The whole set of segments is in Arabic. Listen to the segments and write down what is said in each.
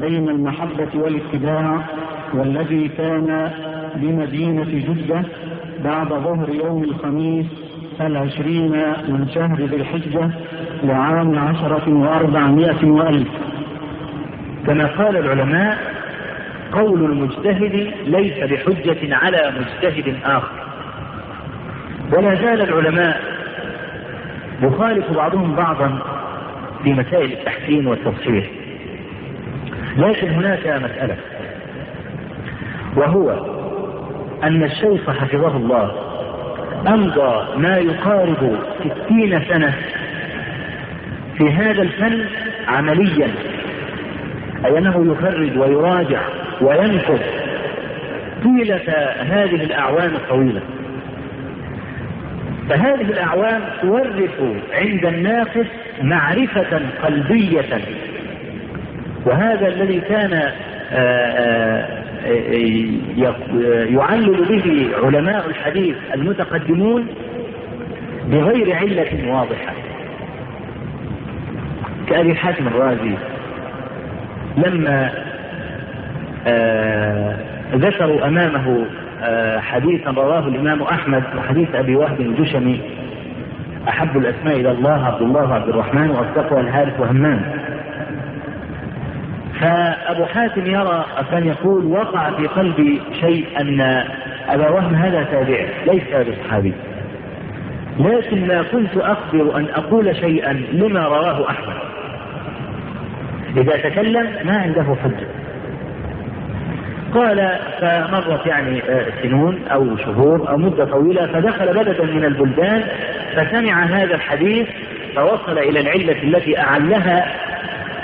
بين المحبة والاتباع والذي كان بمدينة جدة بعد ظهر يوم الخميس العشرين من شهر ذي الحجة لعام عشرة وأربعمائة وألف. كما قال العلماء قول المجتهد ليس بحجة على مجتهد آخر. ولا زال العلماء يخالف بعضهم بعضا في مسائل التحسين والتصحيح. لكن هناك مسألة. وهو أن الشيخ حفظه الله أمضى ما يقارب ستين سنة في هذا الفن عمليا أي أنه يخرج ويراجع وينقد طيلة هذه الأعوام الطويلة. فهذه الأعوام تورث عند الناقد معرفة قلبية وهذا الذي كان يعلل به علماء الحديث المتقدمون بغير علة واضحة. كأبي حاتم الرازي لما ذكروا أمامه حديثا رواه الإمام أحمد وحديث أبي وهب الجشمي أحب الأسماء إلى الله عبد الله وعبد الرحمن وأصدقها الحارث وهمام. فأبو حاتم يرى كان يقول وقع في قلبي شيء أن أبا وهم هذا تابع ليس بصحابي لكن ما كنت أقدر أن أقول شيئا لما رواه أحمد. إذا تكلم ما عنده حجة. قال فمرت يعني سنون أو شهور أو مدة طويلة فدخل بلدا من البلدان فسمع هذا الحديث فوصل إلى العلة التي أعلها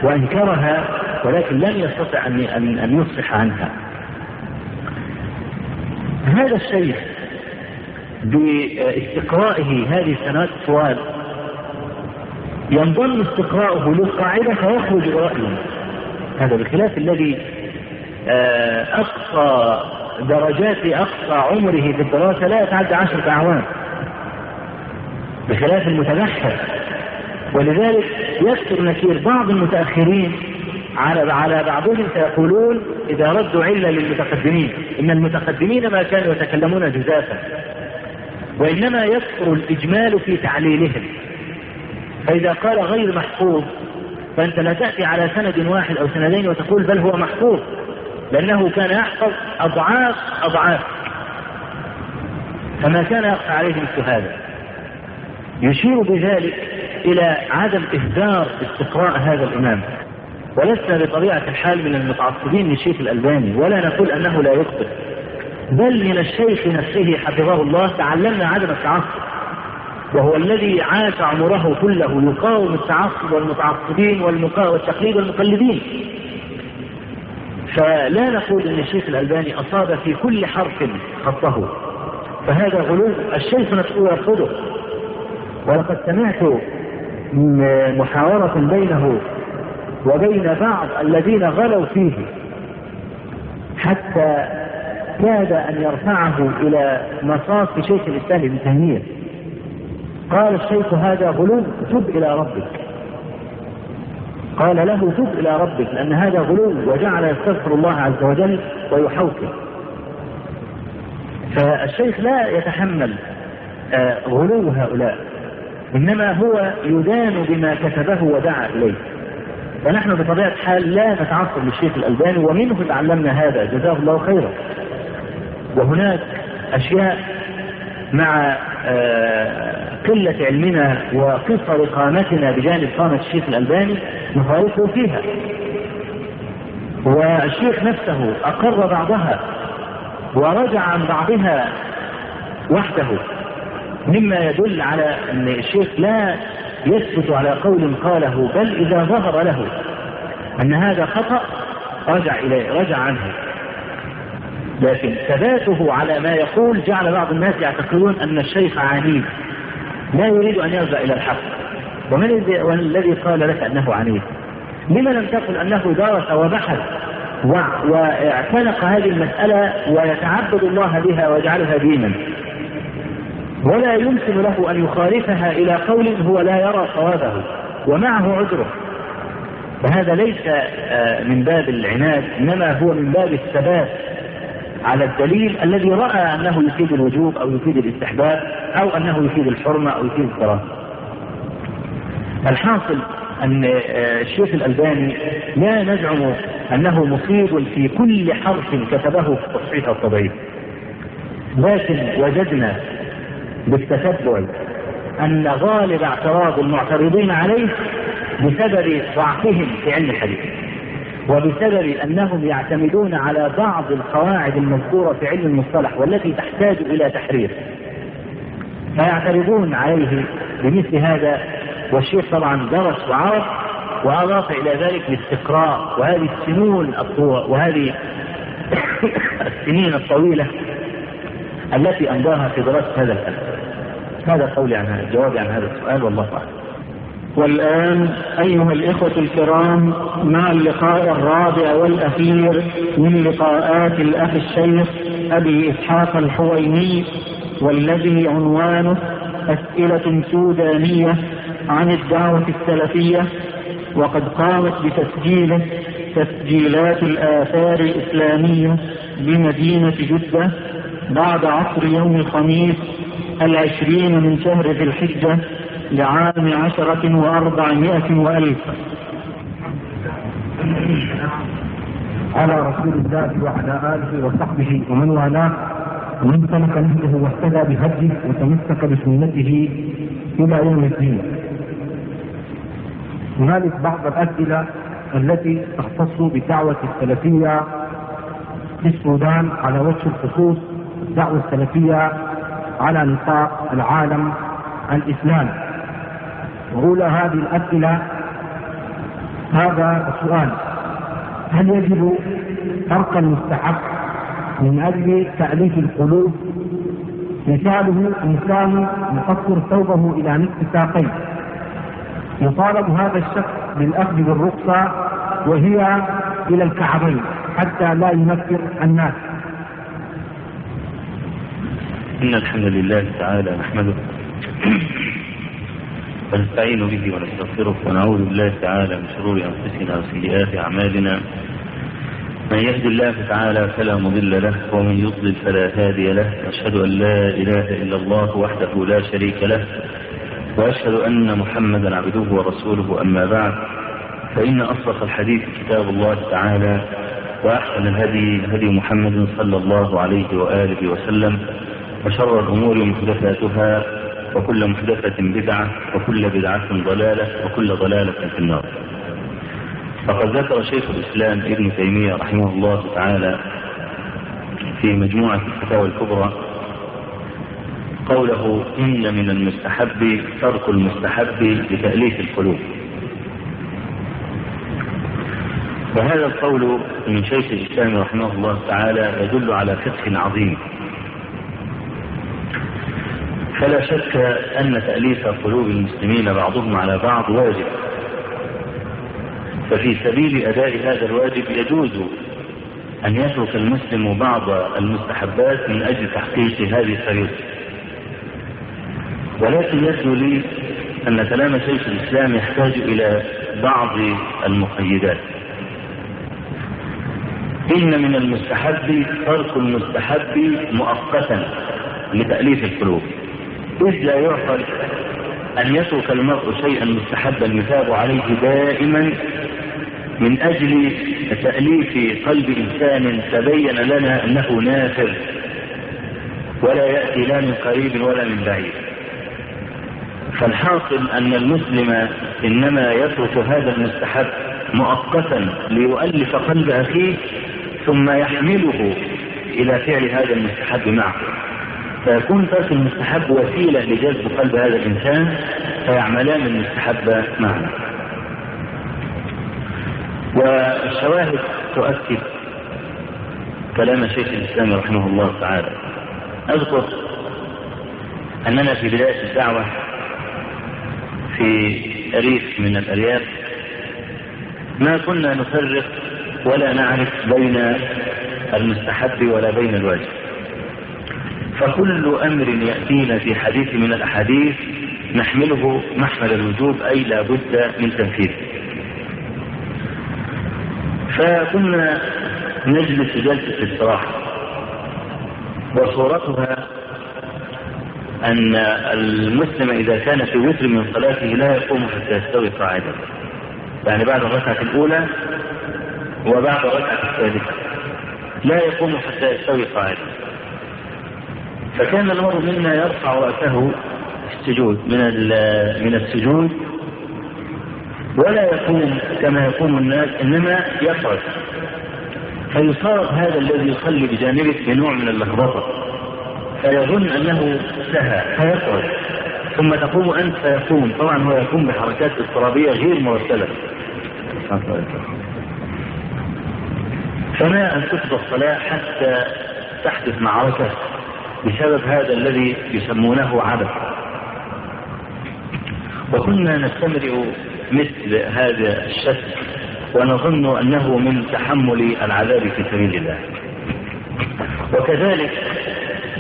وأنكرها ولكن لم يستطع أن أن يفصح عنها. هذا الشيخ باستقرائه هذه السنوات الطوال ينضم استقراؤه للقاعدة فيخرج برأيه. هذا بخلاف الذي أقصى درجات أقصى عمره في الدراسة لا يتعدى عشرة أعوام. بخلاف المتبحر ولذلك يكثر نكير بعض المتأخرين على على بعضهم فيقولون إذا ردوا علة للمتقدمين. إن المتقدمين ما كانوا يتكلمون جزافا. وإنما يكثر الإجمال في تعليلهم. فإذا قال غير محفوظ فأنت لا تأتي على سند واحد أو سندين وتقول بل هو محفوظ. لأنه كان يحفظ أضعاف أضعاف. فما كان يخفى عليه مثل هذا. يشير بذلك إلى عدم إهدار استقراء هذا الإمام. ولسنا بطبيعة الحال من المتعصبين للشيخ الألباني ولا نقول أنه لا يخطئ. بل من الشيخ نفسه حفظه الله تعلمنا عدم التعصب. وهو الذي عاش عمره كله يقاوم التعصب والمتعصبين والتقليد والمقلدين. فلا نقول أن الشيخ الألباني أصاب في كل حرف خطه. فهذا غلو الشيخ نفسه يرفضه. ولقد سمعت محاورة بينه وبين بعض الذين غلوا فيه حتى كاد أن يرفعه إلى مصاف شيخ الإسلام ابن تيمية. قال الشيخ هذا غلو تب إلى ربك. قال له تب إلى ربك لأن هذا غلو وجعل يستغفر الله عز وجل ويحوكم فالشيخ لا يتحمل غلو هؤلاء إنما هو يدان بما كتبه ودعا إليه. ونحن بطبيعة الحال لا نتعصب للشيخ الألباني ومنه تعلمنا هذا جزاه الله خيرا. وهناك أشياء مع قلة علمنا وقصر قامتنا بجانب قامة الشيخ الألباني نخالفه فيها. والشيخ نفسه أقر بعضها ورجع عن بعضها وحده مما يدل على أن الشيخ لا يثبت على قول قاله بل إذا ظهر له أن هذا خطأ رجع إليه رجع عنه. لكن ثباته على ما يقول جعل بعض الناس يعتقدون أن الشيخ عنيد لا يريد أن يرجع إلى الحق. ومن الذي قال لك أنه عنيد لما لم تقل أنه درس وبحث واعتنق هذه المسألة ويتعبد الله بها ويجعلها دينا؟ ولا يمكن له أن يخالفها إلى قول هو لا يرى صوابه ومعه عذره فهذا ليس من باب العناد إنما هو من باب الثبات على الدليل الذي رأى أنه يفيد الوجوب أو يفيد الاستحباب أو أنه يفيد الحرمة أو يفيد الكراهه. الحاصل أن الشيخ الألباني لا نزعم أنه مصيب في كل حرف كتبه في التصحيح الطبيعي. لكن وجدنا بالتتبع أن غالب اعتراض المعترضين عليه بسبب ضعفهم في علم الحديث. وبسبب أنهم يعتمدون على بعض القواعد المذكورة في علم المصطلح والتي تحتاج إلى تحرير. فيعترضون عليه بمثل هذا والشيخ طبعا درس وعرف وأضاف إلى ذلك الاستقراء وهذه السنون وهذه السنين الطويلة التي أمضاها في دراسة هذا الفن. هذا قولي عن هذا جوابي عن هذا السؤال والله أعلم. والآن أيها الإخوة الكرام مع اللقاء الرابع والأخير من لقاءات الأخ الشيخ أبي إسحاق الحويني والذي عنوانه أسئلة سودانية عن الدعوة السلفية وقد قامت بتسجيله تسجيلات الآثار الإسلامية بمدينة جدة بعد عصر يوم الخميس العشرين من شهر ذي الحجة لعام عشرة وأربعمائة وألف على رسول الله وعلى آله وصحبه ومن والاه ومن سلك نهجه واهتدى بهديه وتمسك بسنته إلى يوم الدين. هنالك بعض الأسئلة التي تختص بالدعوة السلفية في السودان على وجه الخصوص الدعوة السلفية على نطاق العالم الإسلامي. وأولى هذه الأسئلة هذا السؤال. هل يجب ترك المستحب من أجل تأليف القلوب؟ مثاله إنسان يقصر ثوبه إلى نصف ساقيه يطالب هذا الشخص بالأخذ بالرخصة وهي إلى الكعبين حتى لا ينفر الناس. إن الحمد لله تعالى نحمده ونستعين به ونستغفره ونعوذ بالله تعالى من شرور أنفسنا وسيئات أعمالنا. من يهد الله تعالى فلا مضل له ومن يضلل فلا هادي له. واشهد أن لا إله إلا الله وحده لا شريك له وأشهد أن محمدا عبده ورسوله. أما بعد فإن أصدق الحديث كتاب الله تعالى وأحسن الهدي هدي محمد صلى الله عليه وآله وسلم. وشر الأمور محدثاتها وكل محدثة بدعة وكل بدعة ضلالة وكل ضلالة في النار. فقد ذكر شيخ الإسلام ابن تيمية رحمه الله تعالى في مجموعة الفتاوى الكبرى قوله إن من المستحب ترك المستحب لتأليف القلوب. وهذا القول من شيخ الإسلام رحمه الله تعالى يدل على فقه عظيم. فلا شك أن تأليف قلوب المسلمين بعضهم على بعض واجب. ففي سبيل أداء هذا الواجب يجوز أن يترك المسلم بعض المستحبات من أجل تحقيق هذه الفريضة ولكن يبدو لي أن كلام شيخ الإسلام يحتاج إلى بعض المقيدات. إن من المستحب ترك المستحب مؤقتا لتأليف القلوب. إذ لا يعقل أن يترك المرء شيئا مستحبا يثاب عليه دائما من أجل تأليف قلب إنسان تبين لنا أنه نافر ولا يأتي لا من قريب ولا من بعيد. فالحاصل أن المسلم إنما يترك هذا المستحب مؤقتا ليؤلف قلب أخيه ثم يحمله إلى فعل هذا المستحب معه. فيكون ترك المستحب وسيلة لجذب قلب هذا الإنسان فيعملان المستحب معا والشواهد تؤكد كلام شيخ الإسلام رحمه الله تعالى. أذكر أننا في بداية الدعوة في أريف من الأرياف ما كنا نفرق ولا نعرف بين المستحب ولا بين الواجب. فكل أمر يأتينا في حديث من الأحاديث نحمله محمل الوجوب أي لا بد من تنفيذه. فكنا نجلس جلسة الاستراحة وصورتها أن المسلم إذا كان في وتر من صلاته لا يقوم حتى يستوي قاعدا. يعني بعد الركعة الأولى وبعد الركعة الثالثة لا يقوم حتى يستوي قاعدا. فكان المرء منا يرفع رأسه في السجود من من السجود ولا يقوم كما يقوم الناس إنما يقعد فيصاب هذا الذي يصلي بجانبه بنوع من اللخبطة. فيظن أنه سهى فيقعد ثم تقوم أنت فيقوم. طبعا هو يقوم بحركات اضطرابية غير مرتبه فما أن تقضى الصلاه حتى تحدث معركه بسبب هذا الذي يسمونه عبث. وكنا نستمر مثل هذا الشك ونظن أنه من تحمل العذاب في سبيل الله. وكذلك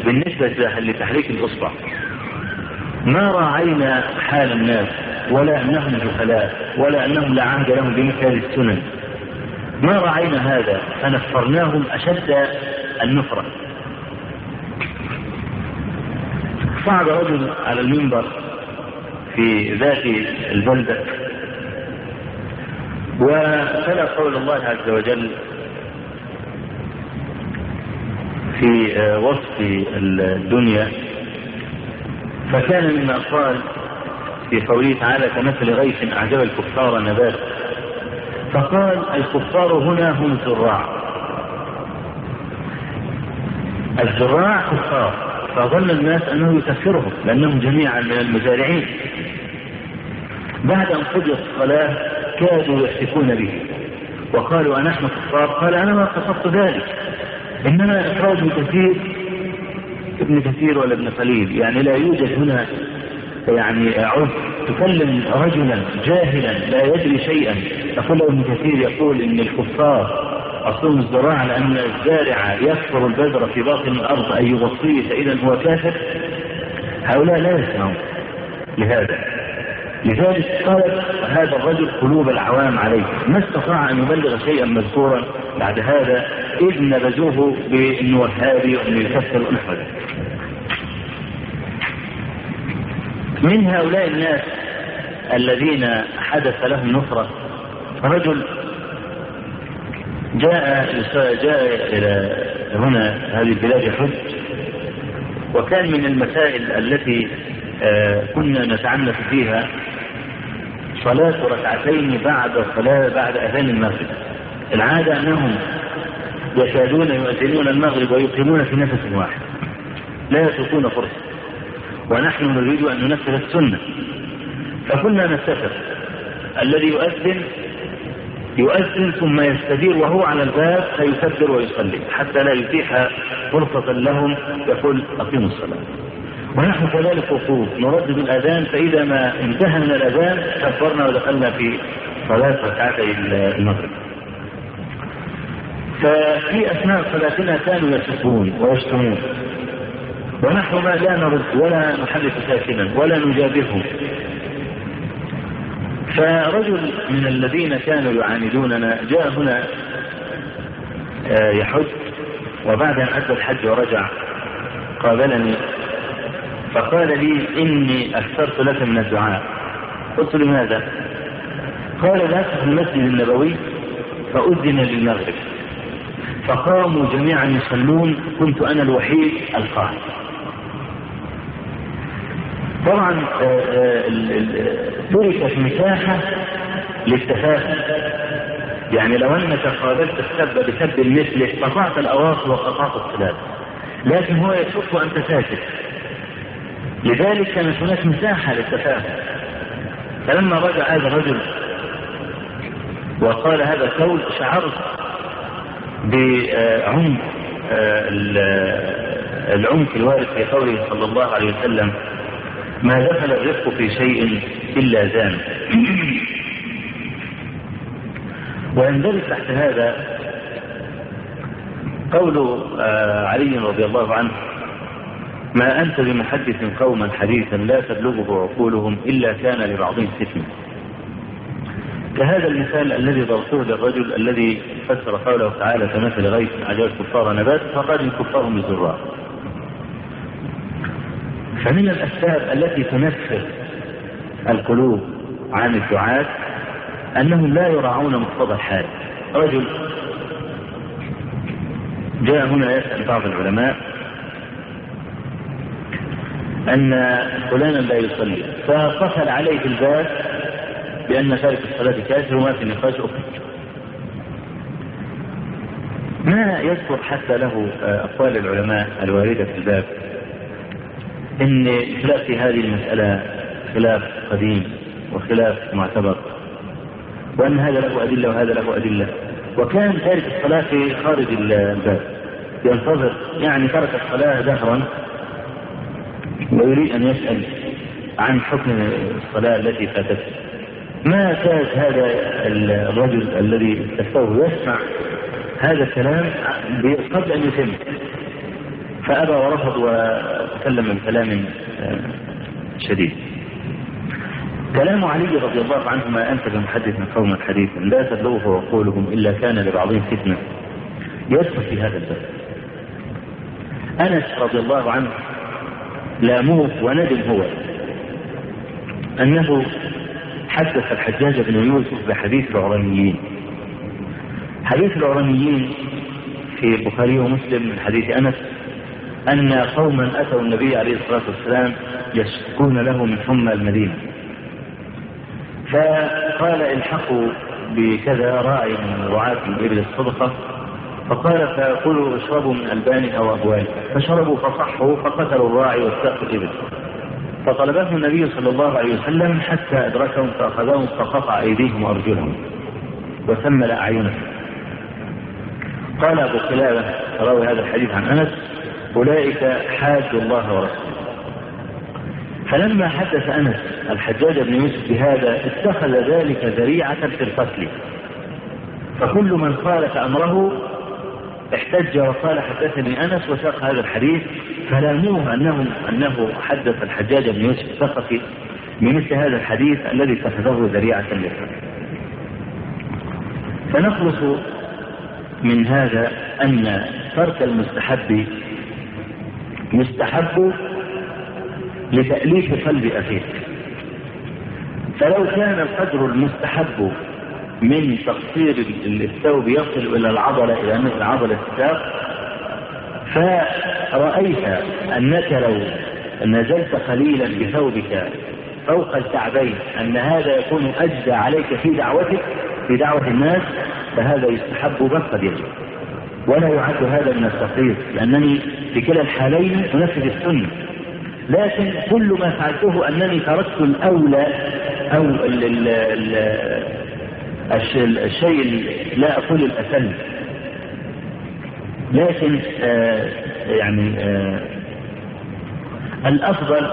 بالنسبة لتحريك الإصبع ما راعينا حال الناس ولا أنهم جهلاء ولا أنهم لا عهد لهم بمثل هذه السنن. ما راعينا هذا فنفرناهم أشد النفرة. صعد رجل على المنبر في ذات البلدة. وتلا قول الله عز وجل في وصف الدنيا فكان مما قال في قوله تعالى كمثل غيث أعجب الكفار نبات. فقال الكفار هنا هم الزراع الزراع كفار. فظن الناس أنه يكفرهم لأنهم جميعا من المزارعين. بعد أن قضيت الصلاة كادوا يحتفون به. وقالوا أنحن كفار؟ قال أنا ما قصدت ذلك. إنما إخراج ابن كثير ابن كثير ولا ابن خليل يعني لا يوجد هنا يعني عرف تكلم رجلا جاهلا لا يدري شيئا. يقول ابن كثير يقول إن الكفار اصلهم الزراعة لأن الزارع يكفر البذر في باطن الأرض أن يغطيه فإذا هو كافر. هؤلاء لا يسمعون لهذا. لذلك قالت هذا الرجل قلوب العوام عليه ما استطاع أن يبلغ شيئا مذكورا بعد هذا إذ نبذوه بانه وهابي وانه يكفر ذلك من هؤلاء الناس الذين حدث لهم نصرة رجل جاء جاء إلى هنا هذه البلاد يحج وكان من المسائل التي كنا نتعنف فيها صلاة ركعتين بعد صلاة بعد أذان المغرب. العادة أنهم يكادون يؤذنون المغرب ويقيمون في نفس واحد. لا يتركون فرصة. ونحن نريد أن ننفذ السنة. فكنا نتفق الذي يؤذن يؤذن ثم يستدير وهو على الباب فيكبر ويصلي حتى لا يتيح فرصة لهم يقول أقيموا الصلاة. ونحن كذلك وقوف نردد الأذان فإذا ما انتهى من الأذان كبرنا ودخلنا في صلاة ركعتي المغرب. ففي أثناء صلاتنا كانوا يسبون ويشتمون. ونحن ما لا نرد ولا نحدث ساكنا ولا نجابههم. فرجل من الذين كانوا يعاندوننا جاء هنا يحج وبعد أن أدى الحج ورجع قابلني فقال لي إني أكثرت لك من الدعاء. قلت لماذا قال ذاك في المسجد النبوي فأذن للمغرب. فقاموا جميعا يصلون كنت أنا الوحيد القائم طبعا تركت مساحة للتفاهم. يعني لو أنك قابلت السب بسب مثلك قطعت الاواصر وقطعت الصلاه لكن هو يشك وانت ساكت لذلك كانت هناك مساحة للتفاهم. فلما رجع هذا الرجل وقال هذا القول شعرت بعمق العمق الوارد في قوله صلى الله عليه وسلم ما دخل الرفق في شيء إلا زان ويندرج تحت هذا قول علي رضي الله عنه ما أنت بمحدث قوما حديثا لا تبلغه عقولهم إلا كان لبعضهم فتنة كهذا المثال الذي ضربته للرجل الذي فسر قوله تعالى كمثل غيث عجب الكفار نبات فقال الكفار بالزراع فمن الأسباب التي تنفر القلوب عن الدعاة أنهم لا يراعون مقتضى الحال. رجل جاء هنا يسأل بعض العلماء أن فلانا لا يصلي فقفل عليه الباب بأن تارك الصلاة كافر وما في نقاش أخرى ما يذكر حتى له أقوال العلماء الواردة في الباب؟ إن الخلاف في هذه المسألة خلاف قديم وخلاف معتبر وأن هذا له أدلة وهذا له أدلة. وكان تارك الصلاة في خارج الباب. ينتظر يعني ترك الصلاة دهرا ويريد أن يسأل عن حكم الصلاة التي فاتته. ما كاد هذا الرجل الذي استفتوه يسمع هذا الكلام قبل أن يتم؟ فأبى ورفض وتكلم بكلام شديد. كلام علي رضي الله عنه ما أنتج محدث من قوم حديثا لا تبلغه عقولهم إلا كان لبعضهم فتنة. يدخل في هذا الباب. أنس رضي الله عنه لاموه وندم هو أنه حدث الحجاج بن يوسف بحديث العرانيين حديث العرانيين في البخاري ومسلم من حديث أنس أن قوما أتوا النبي عليه الصلاة والسلام يشكون له من حمى المدينة. فقال الحقوا بكذا راعي من رعاة الإبل الصدقة. فقال فكلوا اشربوا من ألبان أو أبوال فشربوا فصحوا فقتلوا الراعي واستاقوا الإبل. فطلبه النبي صلى الله عليه وسلم حتى أدركهم فأخذهم فقطع أيديهم وأرجلهم وثمل أعينهم. قال أبو قلابة راوي هذا الحديث عن أنس أولئك حاجوا الله ورسوله. فلما حدث أنس الحجاج بن يوسف بهذا اتخذ ذلك ذريعة في القتل. فكل من خالف أمره احتج وقال حدثني أنس وساق هذا الحديث فلاموه أنه أنه حدث الحجاج بن يوسف الثقفي بمثل هذا الحديث الذي اتخذه ذريعة للقتل. فنخلص من هذا أن ترك المستحب يستحب لتأليف قلب أخيك. فلو كان القدر المستحب من تقصير الثوب يصل إلى العضلة إلى مثل عضلة الساق فرأيت أنك لو نزلت قليلا بثوبك فوق الكعبين أن هذا يكون أجدى عليك في دعوتك في دعوة الناس فهذا يستحب يجب ولا يعد هذا من التقصير لأنني في كلا الحالين أنفذ السنة. لكن كل ما فعلته أنني تركت الأولى أو ال ال ال الشيء لا أقول الأسل. لكن آه يعني آه الأفضل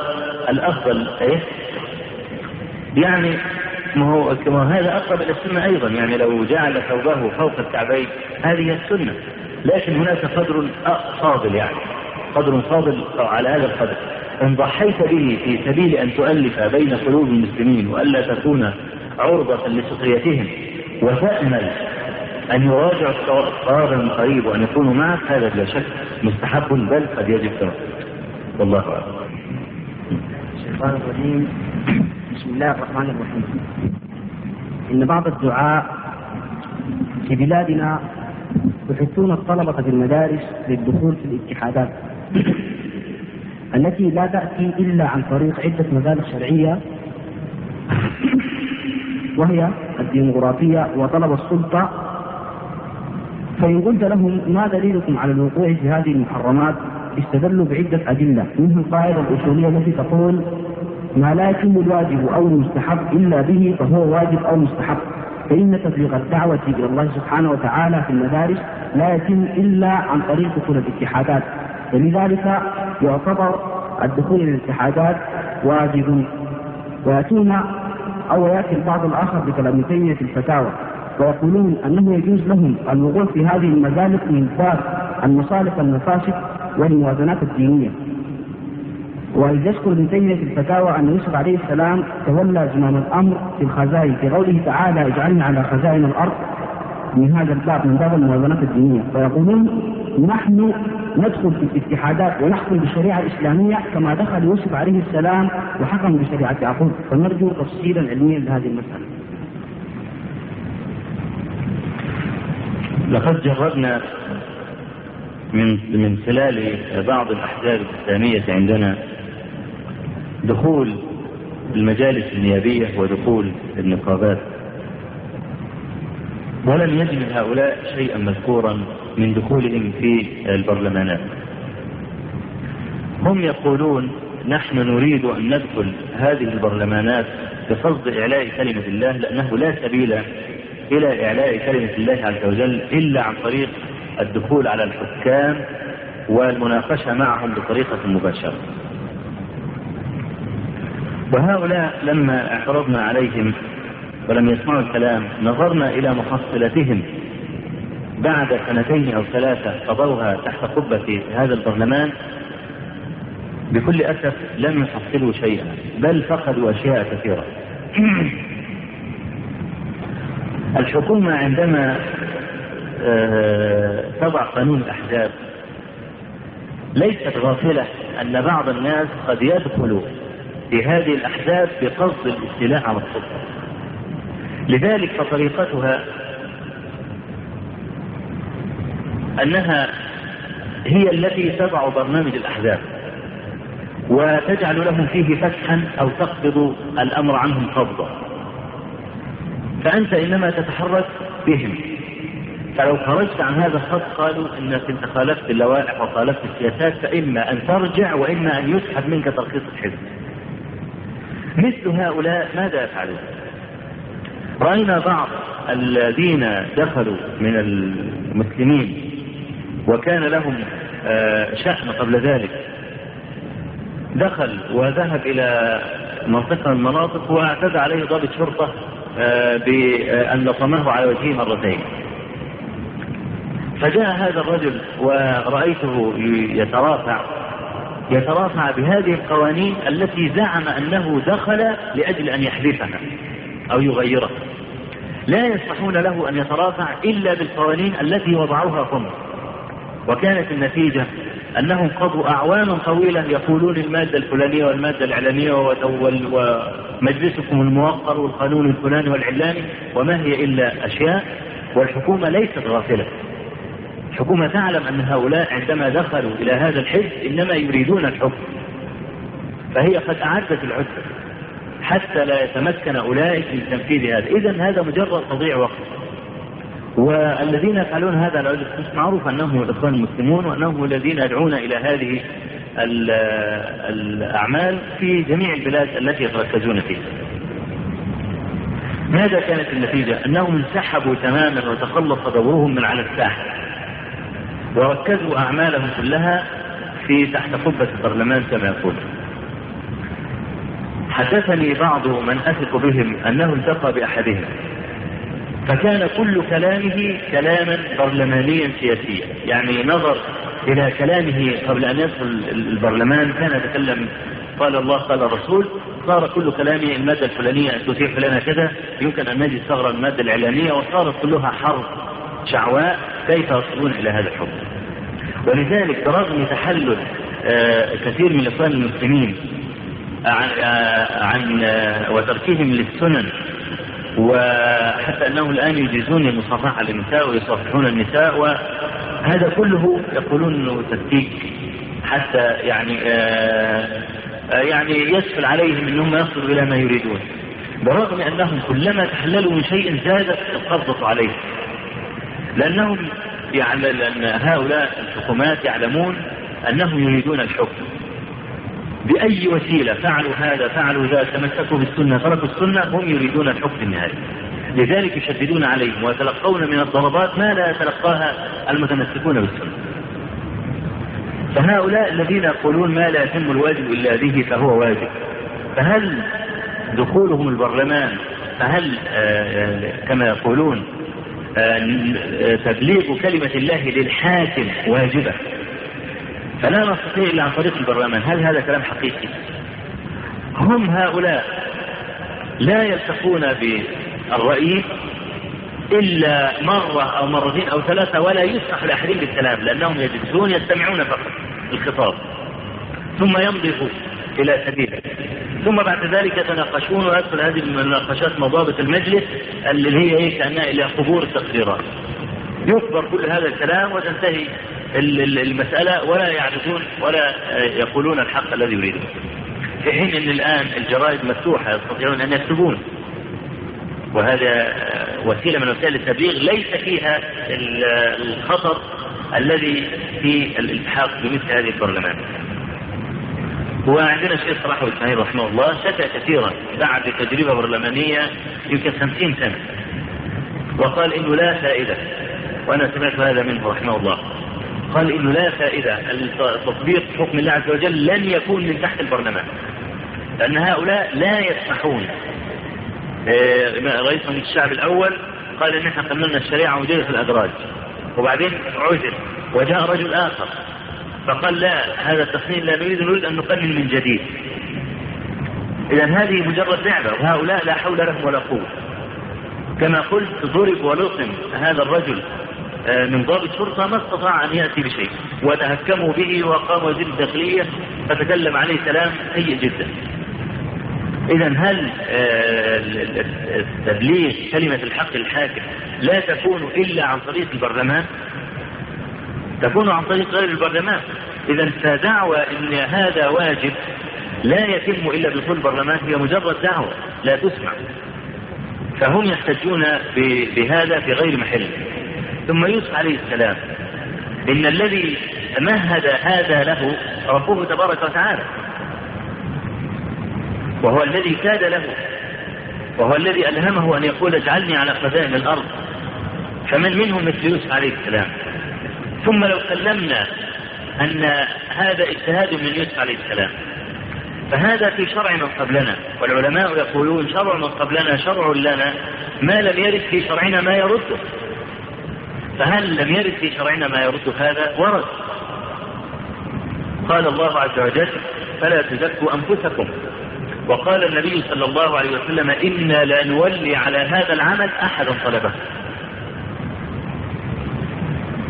الأفضل إيه؟ يعني ما هو كما هذا أقرب إلى السنة أيضا. يعني لو جعل ثوبه فوق الكعبين هذه السنة. لكن هناك قدر فاضل يعني. قدر فاضل على هذا القدر. إن ضحيت به في سبيل أن تؤلف بين قلوب المسلمين وألا تكون عرضة لسخريتهم وتأمل أن يراجعوا القرار من قريب وأن يكونوا معك هذا بلا شك مستحب بل قد يجب تركه. والله أعلم. الشيطان الرجيم. بسم الله الرحمن الرحيم. إن بعض الدعاء في بلادنا يحثون الطلبة في المدارس للدخول في الاتحادات. التي لا تأتي إلا عن طريق عدة مبالغ شرعية وهي الديمقراطية وطلب السلطة. فإن قلت لهم ما دليلكم على الوقوع في هذه المحرمات استدلوا بعدة أدلة. منها القاعدة الأصولية التي تقول ما لا يتم الواجب أو المستحب إلا به فهو واجب أو مستحب. فإن تبليغ الدعوة إلى الله سبحانه وتعالى في المدارس لا يتم إلا عن طريق دخول الاتحادات. ولذلك يعتبر الدخول إلى الاتحادات واجب. ويأتون أو يأتي البعض الآخر بكلام تيمية في الفتاوى ويقولون أنه يجوز لهم الوقوع في هذه المزالق من باب المصالح والمفاسد والموازنات الدينية. وإذ يذكر ابن تيمية في الفتاوى أن يوسف عليه السلام تولى زمام الأمر في الخزائن في قوله تعالى اجعلنا على خزائن الأرض من هذا الباب من باب الموازنات الدينية فيقولون نحن ندخل في الاتحادات ونحكم بالشريعة الإسلامية كما دخل يوسف عليه السلام وحكم بشريعة يعقوب فنرجو تفصيلا علميا لهذه المسألة. لقد جربنا من من خلال بعض الاحزاب الإسلامية عندنا دخول المجالس النيابية ودخول النقابات ولم يجد هؤلاء شيئا مذكورا من دخولهم في البرلمانات هم يقولون نحن نريد أن ندخل هذه البرلمانات بقصد إعلاء كلمة الله لأنه لا سبيل إلى إعلاء كلمة الله عز وجل إلا عن طريق الدخول على الحكام والمناقشة معهم بطريقة مباشرة. وهؤلاء لما اعترضنا عليهم ولم يسمعوا الكلام نظرنا إلى محصلتهم بعد سنتين أو ثلاثة قضوها تحت قبة هذا البرلمان بكل أسف لم يحصلوا شيئا بل فقدوا أشياء كثيرة. الحكومة عندما تضع قانون الأحزاب ليست غافلة أن بعض الناس قد يدخل في هذه الأحزاب بقصد الاستيلاء على السلطة. لذلك فطريقتها أنها هي التي تضع برنامج الأحزاب وتجعل لهم فيه فتحا أو تقبض الأمر عنهم قبضه. فأنت إنما تتحرك بهم فلو خرجت عن هذا الخط قالوا إنك انت خالفت اللوائح وخالفت السياسات فإما أن ترجع وإما أن يسحب منك ترخيص الحزب. مثل هؤلاء ماذا يفعلون؟ رأينا بعض الذين دخلوا من المسلمين وكان لهم شأن قبل ذلك دخل وذهب إلى منطقة من المناطق واعتدى عليه ضابط شرطة بأن لطمه على وجهه مرتين. فجاء هذا الرجل ورأيته يترافع يترافع بهذه القوانين التي زعم أنه دخل لأجل أن يحذفها أو يغيرها. لا يسمحون له أن يترافع إلا بالقوانين التي وضعوها هم. وكانت النتيجة أنهم قضوا أعواما طويلة يقولون المادة الفلانية والمادة الإعلانية ومجلسكم الموقر والقانون الفلاني والعلاني وما هي إلا أشياء والحكومة ليست غافلة. الحكومة تعلم أن هؤلاء عندما دخلوا إلى هذا الحزب إنما يريدون الحكم. فهي قد أعدت العدة حتى لا يتمكن أولئك من تنفيذ هذا. إذا هذا مجرد تضييع وقت. والذين يفعلون هذا الخصوص معروف أنهم الإخوان المسلمون وأنهم الذين يدعون إلى هذه الأعمال في جميع البلاد التي يتركزون فيها. ماذا كانت النتيجة؟ أنهم انسحبوا تماما وتخلص دورهم من على الساحة. وركزوا أعمالهم كلها في تحت قبة البرلمان كما يقول. حدثني بعض من أثق بهم أنه التقى بأحدهم. فكان كل كلامه كلاما برلمانيا سياسيا. يعني نظر إلى كلامه قبل أن يدخل البرلمان كان يتكلم قال الله قال الرسول صار كل كلامه المادة الفلانية تتيح لنا كذا يمكن أن نجد ثغرة المادة الإعلانية وصارت كلها حرب. شعواء كيف يصلون إلى هذا الحكم. ولذلك برغم تحلل آه كثير من الإخوان المسلمين عن, آه عن آه وتركهم للسنن وحتى أنهم الآن يجيزون المصافحة للنساء ويصافحون النساء وهذا كله يقولون أنه تكتيك حتى يعني يعني يسهل عليهم أنهم يصلوا إلى ما يريدون. برغم أنهم كلما تحللوا من شيء زادت القبضة عليه لأنهم يعني لأن هؤلاء الحكومات يعلمون أنهم يريدون الحكم. بأي وسيلة فعلوا هذا فعلوا ذا تمسكوا بالسنة تركوا السنة هم يريدون الحكم النهائي. لذلك يشددون عليهم ويتلقون من الضربات ما لا يتلقاها المتمسكون بالسنة. فهؤلاء الذين يقولون ما لا يتم الواجب إلا به فهو واجب. فهل دخولهم البرلمان فهل كما يقولون تبليغ كلمة الله للحاكم واجبة. فلا نستطيع إلا عن طريق البرلمان. هل هذا كلام حقيقي؟ هم هؤلاء لا يلتقون بالرئيس إلا مرة أو مرتين أو ثلاثة ولا يسمح لاحدهم بالكلام لأنهم يجلسون يستمعون فقط الخطاب ثم يمضي إلى سبيله. ثم بعد ذلك يتناقشون ويدخل هذه المناقشات مضابط المجلس اللي هي إيه كانها إلى قبور التقريرات يكبر كل هذا الكلام وتنتهي المسألة ولا يعرفون ولا يقولون الحق الذي يريدون في حين أن الآن الجرائد مفتوحة يستطيعون أن يكتبون. وهذا وسيلة من وسائل التبليغ ليس فيها الخطر الذي في الالتحاق بمثل هذه البرلمان. وعندنا الشيخ صلاح الاسماعيلي رحمه الله شكى كثيرا بعد تجربة برلمانية يمكن خمسين سنة. وقال إنه لا فائدة وأنا سمعت هذا منه رحمه الله. قال إنه لا فائدة تطبيق حكم الله عز وجل لن يكون من تحت البرلمان. لأن هؤلاء لا يسمحون. رئيس مجلس الشعب الأول قال إن إحنا قننا الشريعة موجودة في الأدراج. وبعدين عزل وجاء رجل آخر. فقال لا هذا التقنين لا نريد نريد أن نقنن من جديد. اذا هذه مجرد لعبة وهؤلاء لا حول لهم ولا قوة. كما قلت ضرب ولطم هذا الرجل من ضابط شرطة ما استطاع أن يأتي بشيء. وتهكموا به وقام وزير الداخلية فتكلم عليه كلام سيء جدا. إذا هل تبليغ كلمة الحق الحاكم لا تكون إلا عن طريق البرلمان؟ تكون عن طريق غير البرلمان. إذا فدعوى أن هذا واجب لا يتم إلا بدخول البرلمان هي مجرد دعوة لا تسمع. فهم يحتجون بهذا في غير محله ثم يوسف عليه السلام إن الذي مهد هذا له ربه تبارك وتعالى. وهو الذي كاد له وهو الذي ألهمه أن يقول اجعلني على خزائن الأرض. فمن منهم مثل يوسف عليه السلام. ثم لو سلمنا أن هذا اجتهاد من يوسف عليه السلام فهذا في شرع من قبلنا والعلماء يقولون شرع من قبلنا شرع لنا ما لم يرد في شرعنا ما يرده فهل لم يرد في شرعنا ما يرد هذا؟ ورد. قال الله عز وجل فلا تزكوا أنفسكم. وقال النبي صلى الله عليه وسلم إنا لا نولي على هذا العمل أحدا طلبه.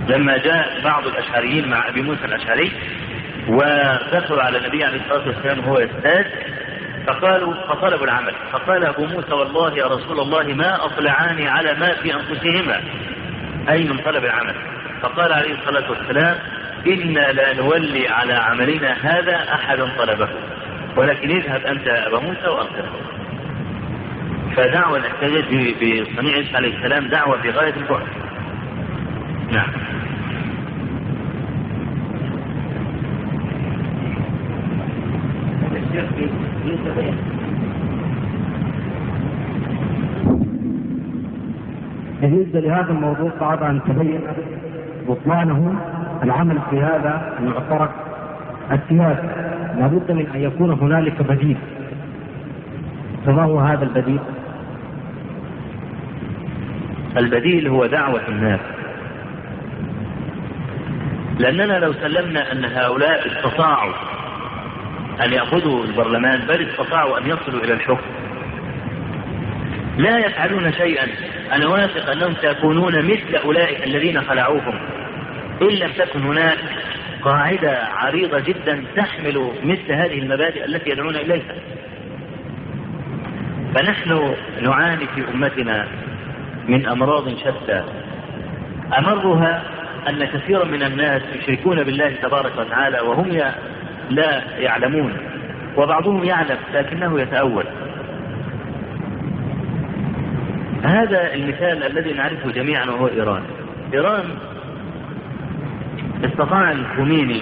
لما جاء بعض الأشعريين مع أبي موسى الأشعري ودخلوا على النبي عليه الصلاة والسلام وهو يستاذ فقالوا فطلبوا العمل فقال أبو موسى والله يا رسول الله ما أطلعاني على ما في أنفسهما. أي من طلب العمل؟ فقال عليه الصلاة والسلام إنا لا نولي على عملنا هذا أحدا طلبه ولكن اذهب أنت يا أبا موسى وأنقذه. فدعوة الاحتجاج بصنيع عيسى عليه السلام دعوة في غاية البعد. نعم. بالنسبة لهذا الموضوع بعد أن تبين بطلانه العمل في هذا المعترك السياسي لابد من أن يكون هنالك بديل. فما هو هذا البديل؟ البديل هو دعوة الناس. لأننا لو سلمنا أن هؤلاء استطاعوا أن يأخذوا البرلمان بل استطاعوا أن يصلوا إلى الحكم. لا يفعلون شيئا. أنا واثق أنهم سيكونون مثل أولئك الذين خلعوهم. إن لم تكن هناك قاعدة عريضة جدا تحمل مثل هذه المبادئ التي يدعون إليها. فنحن نعاني في أمتنا من أمراض شتى. أمرها أن كثيرا من الناس يشركون بالله تبارك وتعالى وهم لا يعلمون وبعضهم يعلم لكنه يتأول. هذا المثال الذي نعرفه جميعا وهو إيران. إيران استطاع الخميني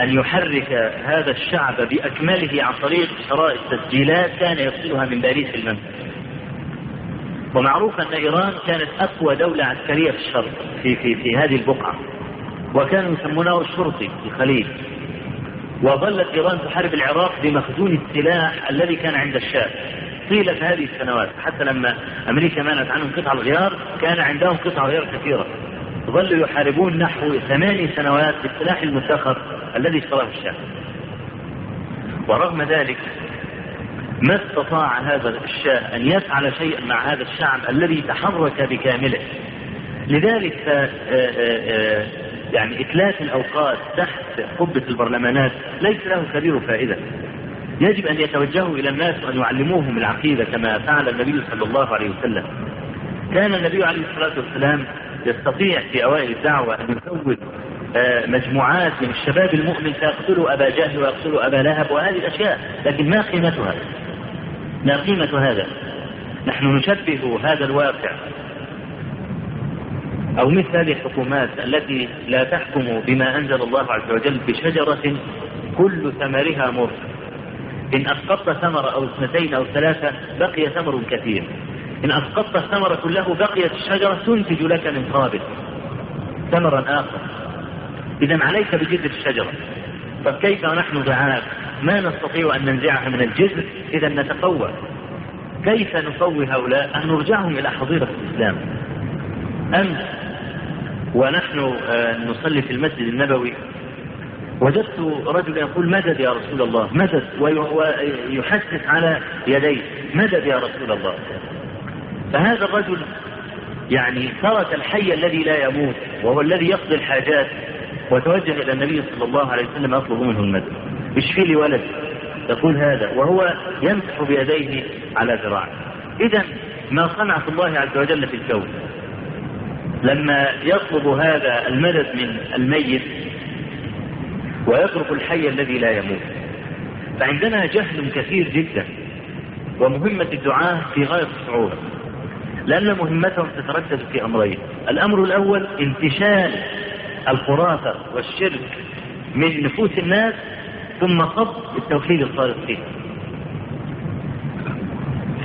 أن يحرك هذا الشعب بأكمله عن طريق شرائط تسجيلات كان يرسلها من باريس المملكة ومعروف أن إيران كانت أقوى دولة عسكرية في الشرق في, في, في هذه البقعة. وكانوا يسمونه الشرطي في الخليج. وظلت إيران تحارب العراق بمخزون السلاح الذي كان عند الشام. طيلة هذه السنوات حتى لما أمريكا منعت عنهم قطع الغيار كان عندهم قطع غيار كثيرة. ظلوا يحاربون نحو ثماني سنوات بالسلاح المدخر الذي اشتراه الشام. ورغم ذلك ما استطاع هذا الشاة أن يفعل شيئا مع هذا الشعب الذي تحرك بكامله. لذلك آه، آه، آه، يعني إتلاف الأوقات تحت قبة البرلمانات ليس له كبير فائدة. يجب أن يتوجهوا إلى الناس وأن يعلموهم العقيدة كما فعل النبي صلى الله عليه وسلم. كان النبي عليه الصلاة والسلام يستطيع في أوائل الدعوة أن يزود مجموعات من الشباب المؤمن فيقتلوا أبا جهل ويقتلوا أبا لهب وهذه الأشياء لكن ما قيمتها؟ ما قيمة هذا؟ نحن نشبه هذا الواقع. أو مثل هذه الحكومات التي لا تحكم بما أنزل الله عز وجل بشجرة كل ثمرها مر. إن أسقطت ثمرة أو اثنتين أو ثلاثة بقي ثمر كثير. إن أسقطت الثمر كله بقيت الشجرة تنتج لك من قابل. ثمرا آخر. إذا عليك بجذر الشجرة. فكيف نحن دعاء ما نستطيع أن ننزعها من الجذر إذا نتقوى كيف نقوي هؤلاء؟ أن نرجعهم إلى حظيرة الإسلام. أمس ونحن آه، نصلي في المسجد النبوي. وجدت رجلا يقول مدد يا رسول الله مدد. ويحسس على يديه مدد يا رسول الله. فهذا الرجل يعني ترك الحي الذي لا يموت وهو الذي يقضي الحاجات. وتوجه إلى النبي صلى الله عليه وسلم يطلب منه المدد اشفي لي ولد؟ يقول هذا وهو يمسح بيديه على ذراعه. إذا ما صنعت الله عز وجل في الكون لما يطلب هذا المدد من الميت ويترك الحي الذي لا يموت. فعندنا جهل كثير جدا ومهمة الدعاة في غاية الصعوبة لأن مهمتهم تتركز في أمرين. الأمر الأول انتشال الخرافة والشرك من نفوس الناس ثم صب التوحيد الصادق فيه.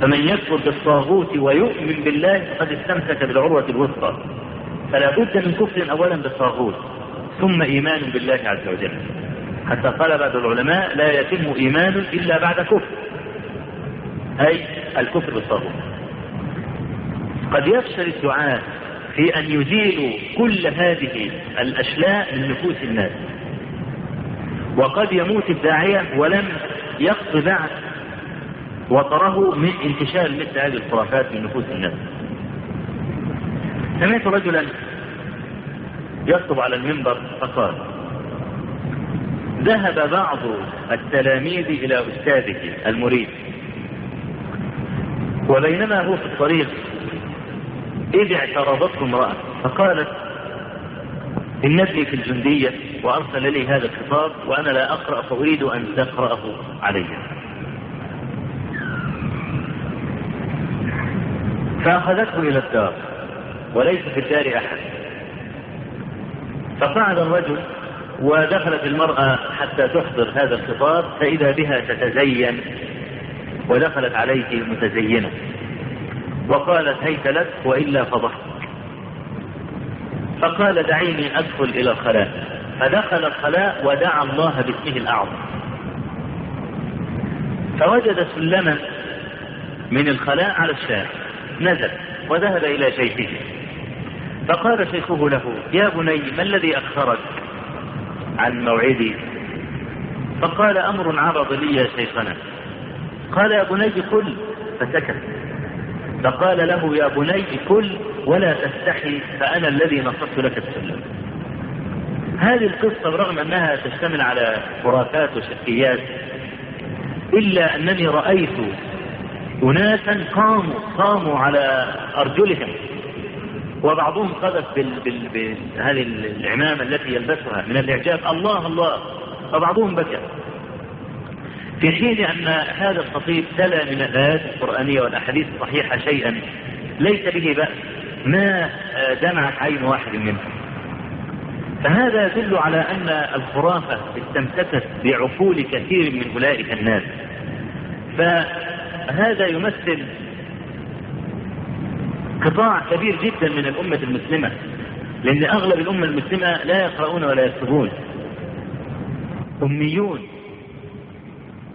فمن يكفر بالطاغوت ويؤمن بالله فقد استمسك بالعروة الوثقى. فلا بد من كفر أولا بالطاغوت ثم إيمان بالله عز وجل. حتى قال بعض العلماء لا يتم إيمان إلا بعد كفر. أي الكفر بالطاغوت. قد يفشل الدعاء في أن يزيلوا كل هذه الأشلاء من نفوس الناس. وقد يموت الداعية ولم يقض بعد وطره من انتشار مثل هذه الخرافات من نفوس الناس. سمعت رجلا يخطب على المنبر فقال ذهب بعض التلاميذ إلى أستاذه المريد. وبينما هو في الطريق إذ اعترضته امرأة فقالت إن ابني في الجندية وأرسل لي هذا الخطاب وأنا لا أقرأ فأريد أن تقرأه علي. فأخذته إلى الدار وليس في الدار أحد. فصعد الرجل ودخلت المرأة حتى تحضر هذا الخطاب فإذا بها تتزين ودخلت عليه متزينة. وقالت هيت لك وإلا فضحت. فقال دعيني أدخل إلى الخلاء. فدخل الخلاء ودعا الله باسمه الأعظم. فوجد سلما من الخلاء على الشارع. نزل وذهب إلى شيخه. فقال شيخه له يا بني ما الذي أخرك عن موعدي؟ فقال أمر عرض لي يا شيخنا. قال يا بني كل فسكت. فقال له يا بني كل ولا تستحي فأنا الذي نصبت لك السلم. هذه القصة برغم أنها تشتمل على خرافات وشكيات إلا أنني رأيت أناسا قاموا قاموا على أرجلهم وبعضهم قذف بهذه العمامة التي يلبسها من الإعجاب. الله الله. وبعضهم بكى. في حين أن هذا الخطيب تلا من الآيات القرآنية والأحاديث الصحيحة شيئا ليس به بأس ما دمعت عين واحد منهم فهذا يدل على أن الخرافة استمسكت بعقول كثير من أولئك الناس. فهذا يمثل قطاع كبير جدا من الأمة المسلمة لأن أغلب الأمة المسلمة لا يقرؤون ولا يكتبون. أميون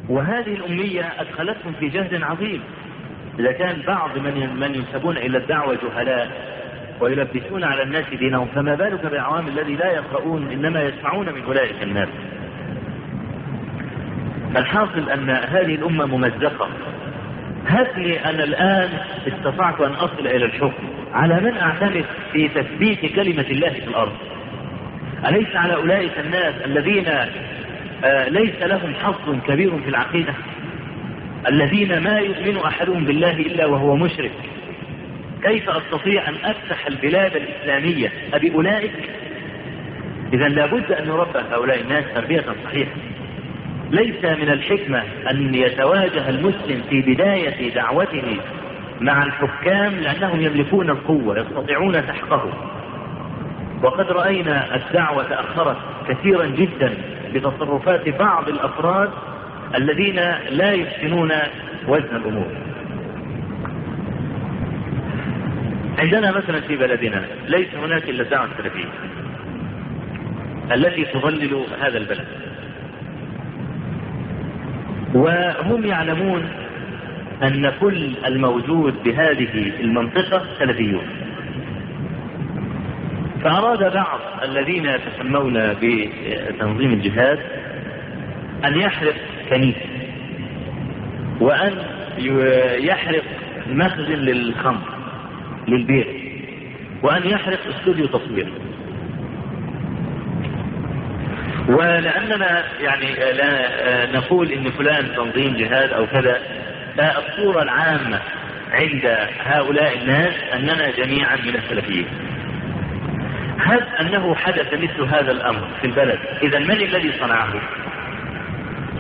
وهذه الأمية أدخلتهم في جهد عظيم. إذا كان بعض من من ينسبون إلى الدعوة جهلاء ويلبسون على الناس دينهم فما بالك بالعوام الذي لا يقرؤون إنما يسمعون من أولئك الناس. الحاصل أن هذه الأمة ممزقة. هب لي أنا الآن استطعت أن أصل إلى الحكم. على من أعتمد في تثبيت كلمة الله في الأرض؟ أليس على أولئك الناس الذين ليس لهم حظ كبير في العقيدة. الذين ما يؤمن أحدهم بالله إلا وهو مشرك. كيف أستطيع أن أفتح البلاد الإسلامية؟ أبأولئك إذا لابد أن نربى هؤلاء الناس تربية صحيحة. ليس من الحكمة أن يتواجه المسلم في بداية دعوته مع الحكام لأنهم يملكون القوة يستطيعون سحقه. وقد رأينا الدعوة تأخرت كثيرا جدا. بتصرفات بعض الأفراد الذين لا يحسنون وزن الأمور. عندنا مثلا في بلدنا ليس هناك إلا الدعوة السلفية التي تظلل هذا البلد. وهم يعلمون أن كل الموجود بهذه المنطقة سلفيون فأراد بعض الذين يتسمون بتنظيم الجهاد أن يحرق كنيسة وأن يحرق مخزن للخمر للبيع وأن يحرق استوديو تصوير. ولأننا يعني لا نقول إن فلان تنظيم جهاد أو كذا الصورة العامة عند هؤلاء الناس أننا جميعا من السلفيين. هب أنه حدث مثل هذا الأمر في البلد. إذا من الذي صنعه؟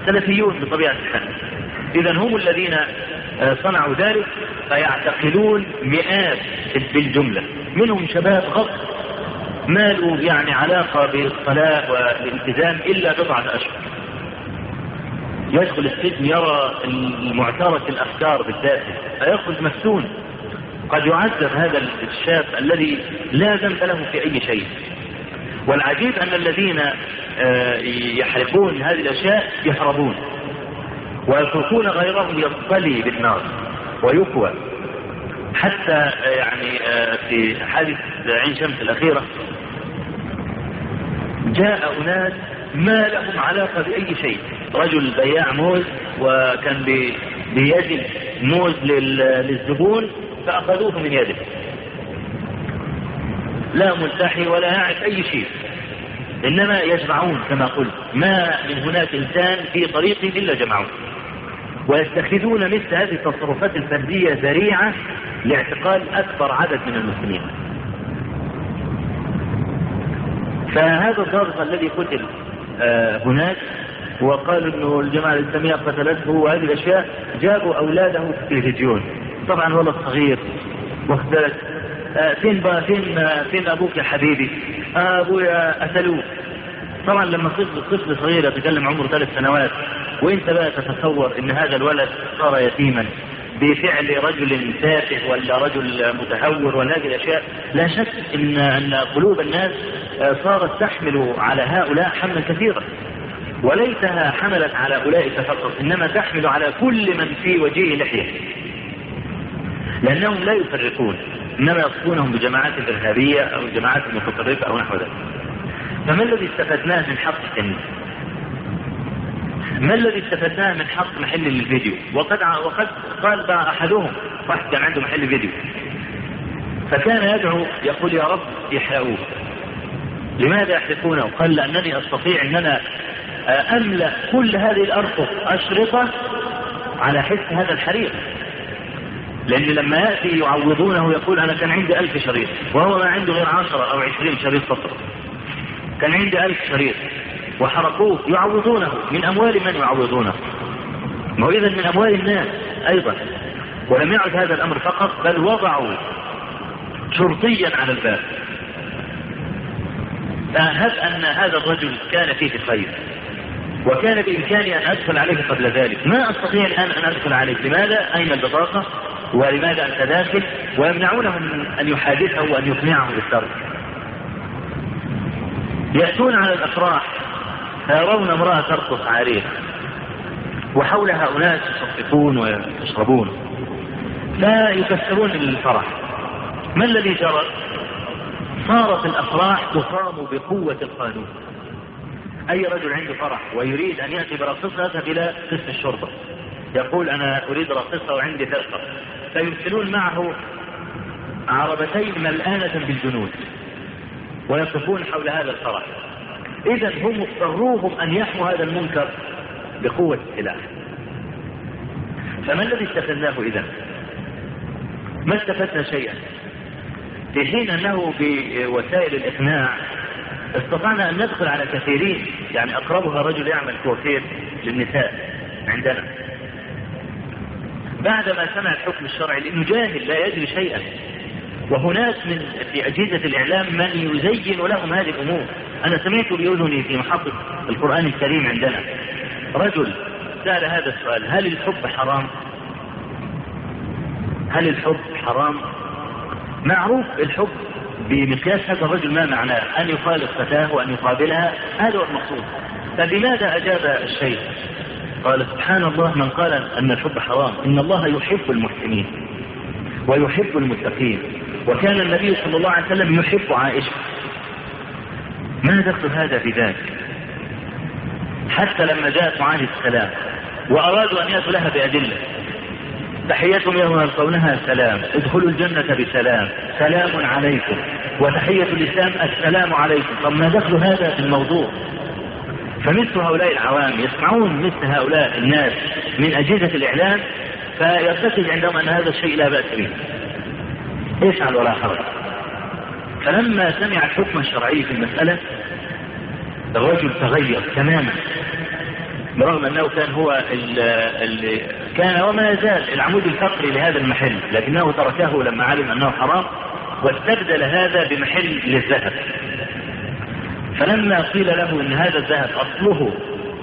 سلفيون بطبيعة الحال إذا هم الذين صنعوا ذلك فيعتقلون مئات بالجملة منهم شباب غط ما له يعني علاقة بالصلاة والالتزام إلا بضعة أشهر. يدخل السجن يرى المعترك الأفكار بالذات. فيخرج مفتون قد يعذب هذا الشاب الذي لا ذنب له في أي شيء. والعجيب أن الذين يحرقون هذه الأشياء يهربون ويتركون غيرهم يصطلي بالنار ويكوى. حتى يعني في حادث عين شمس الأخيرة جاء أناس ما لهم علاقة بأي شيء. رجل بياع موز وكان بيد موز للزبون فأخذوه من يده. لا ملتحي ولا يعرف أي شيء. إنما يجمعون كما قلت. ما من هناك إنسان في طريق إلا جمعوه. ويتخذون مثل هذه التصرفات الفردية ذريعة لاعتقال أكبر عدد من المسلمين. فهذا الضابط الذي قتل آه هناك وقالوا إنه الجماعة الإسلامية قتلته وهذه الأشياء جابوا أولاده في التلفزيون طبعا ولد صغير واخذت آه فين بقى؟ فين آه فين أبوك يا حبيبي؟ آه أبويا قتلوه. طبعا لما طفل طفل صغير يتكلم عمره ثلاث سنوات وإنت بقى تتصور إن هذا الولد صار يتيما بفعل رجل تافه ولا رجل متهور ولا هذه الأشياء لا شك إن إن قلوب الناس صارت تحمل على هؤلاء حملا كثيرا. وليتها حملت على أولئك فقط إنما تحمل على كل من في وجهه لحيه لأنهم لا يفرقون إنما يصفونهم بجماعات إرهابية أو جماعات متطرفه أو نحو ذلك. فما الذي استفدناه من حق التنين ما الذي استفدناه من حق محل للفيديو؟ وقد وقد قال بقى أحدهم واحد كان عنده محل فيديو. فكان يدعو يقول يا رب يحرقوه لماذا يحرقونه؟ قال لانني أستطيع أن أنا أملأ كل هذه الارفف أشرطة على حس هذا الحريق. لأن لما يأتي يعوضونه يقول أنا كان عندي ألف شريط وهو ما عنده غير عشرة أو عشرين شريط فقط. كان عندي ألف شريط وحرقوه يعوضونه من أموال من يعوضونه؟ ما إذا من أموال الناس أيضا. ولم يعد هذا الأمر فقط بل وضعوا شرطيا على الباب. فهب أن هذا الرجل كان فيه خير؟ وكان بإمكاني أن أدخل عليه قبل ذلك. ما أستطيع الآن أن أدخل عليه. لماذا؟ أين البطاقة؟ ولماذا أنت داخل؟ ويمنعونه من أن يحادثه وأن يقنعه بالترك يأتون على الأفراح فيرون امرأة ترقص عليه وحولها أناس يصفقون ويشربون. لا يكسرون الفرح. ما الذي جرى؟ صارت الأفراح تقام بقوة القانون. أي رجل عنده فرح ويريد أن يأتي براقصة يذهب إلى قسم الشرطة يقول أنا أريد راقصة وعندي فرقة. فيرسلون معه عربتين ملآنة بالجنود ويقفون حول هذا الفرح. إذا هم اضطروهم أن يحموا هذا المنكر بقوة السلاح. فما الذي استفدناه إذا؟ ما استفدنا شيئا؟ في حين أنه بوسائل الإقناع استطعنا أن ندخل على كثيرين يعني أقربها رجل يعمل كوافير للنساء عندنا. بعدما سمع الحكم الشرعي لأنه جاهل لا يدري شيئا. وهناك من في أجهزة الإعلام من يزين لهم هذه الأمور. أنا سمعت بأذني في محطة القرآن الكريم عندنا. رجل سأل هذا السؤال هل الحب حرام؟ هل الحب حرام؟ معروف الحب بمقياس هذا الرجل ما معناه؟ أن يخالط فتاة وأن يقابلها هذا هو المقصود. فبماذا أجاب الشيخ؟ قال سبحان الله من قال أن الحب حرام إن الله يحب المحسنين ويحب المتقين. وكان النبي صلى الله عليه وسلم يحب عائشة. ما دخل هذا بذاك حتى لما جاءت معاذ السلام وأرادوا أن يأتوا لها بأدلة. تحيتهم يوم يلقونها سلام. ادخلوا الجنة بسلام. سلام عليكم. وتحية الإسلام السلام عليكم. طب ما دخل هذا في الموضوع؟ فمثل هؤلاء العوام يسمعون مثل هؤلاء الناس من أجهزة الإعلام فيرتكز عندهم أن هذا الشيء لا بأس به. افعل ولا حرج فلما سمع الحكم الشرعي في المسألة الرجل تغير تماما برغم أنه كان هو اللي كان وما يزال العمود الفقري لهذا المحل لكنه تركه لما علم أنه حرام واستبدل هذا بمحل للذهب. فلما قيل له إن هذا الذهب أصله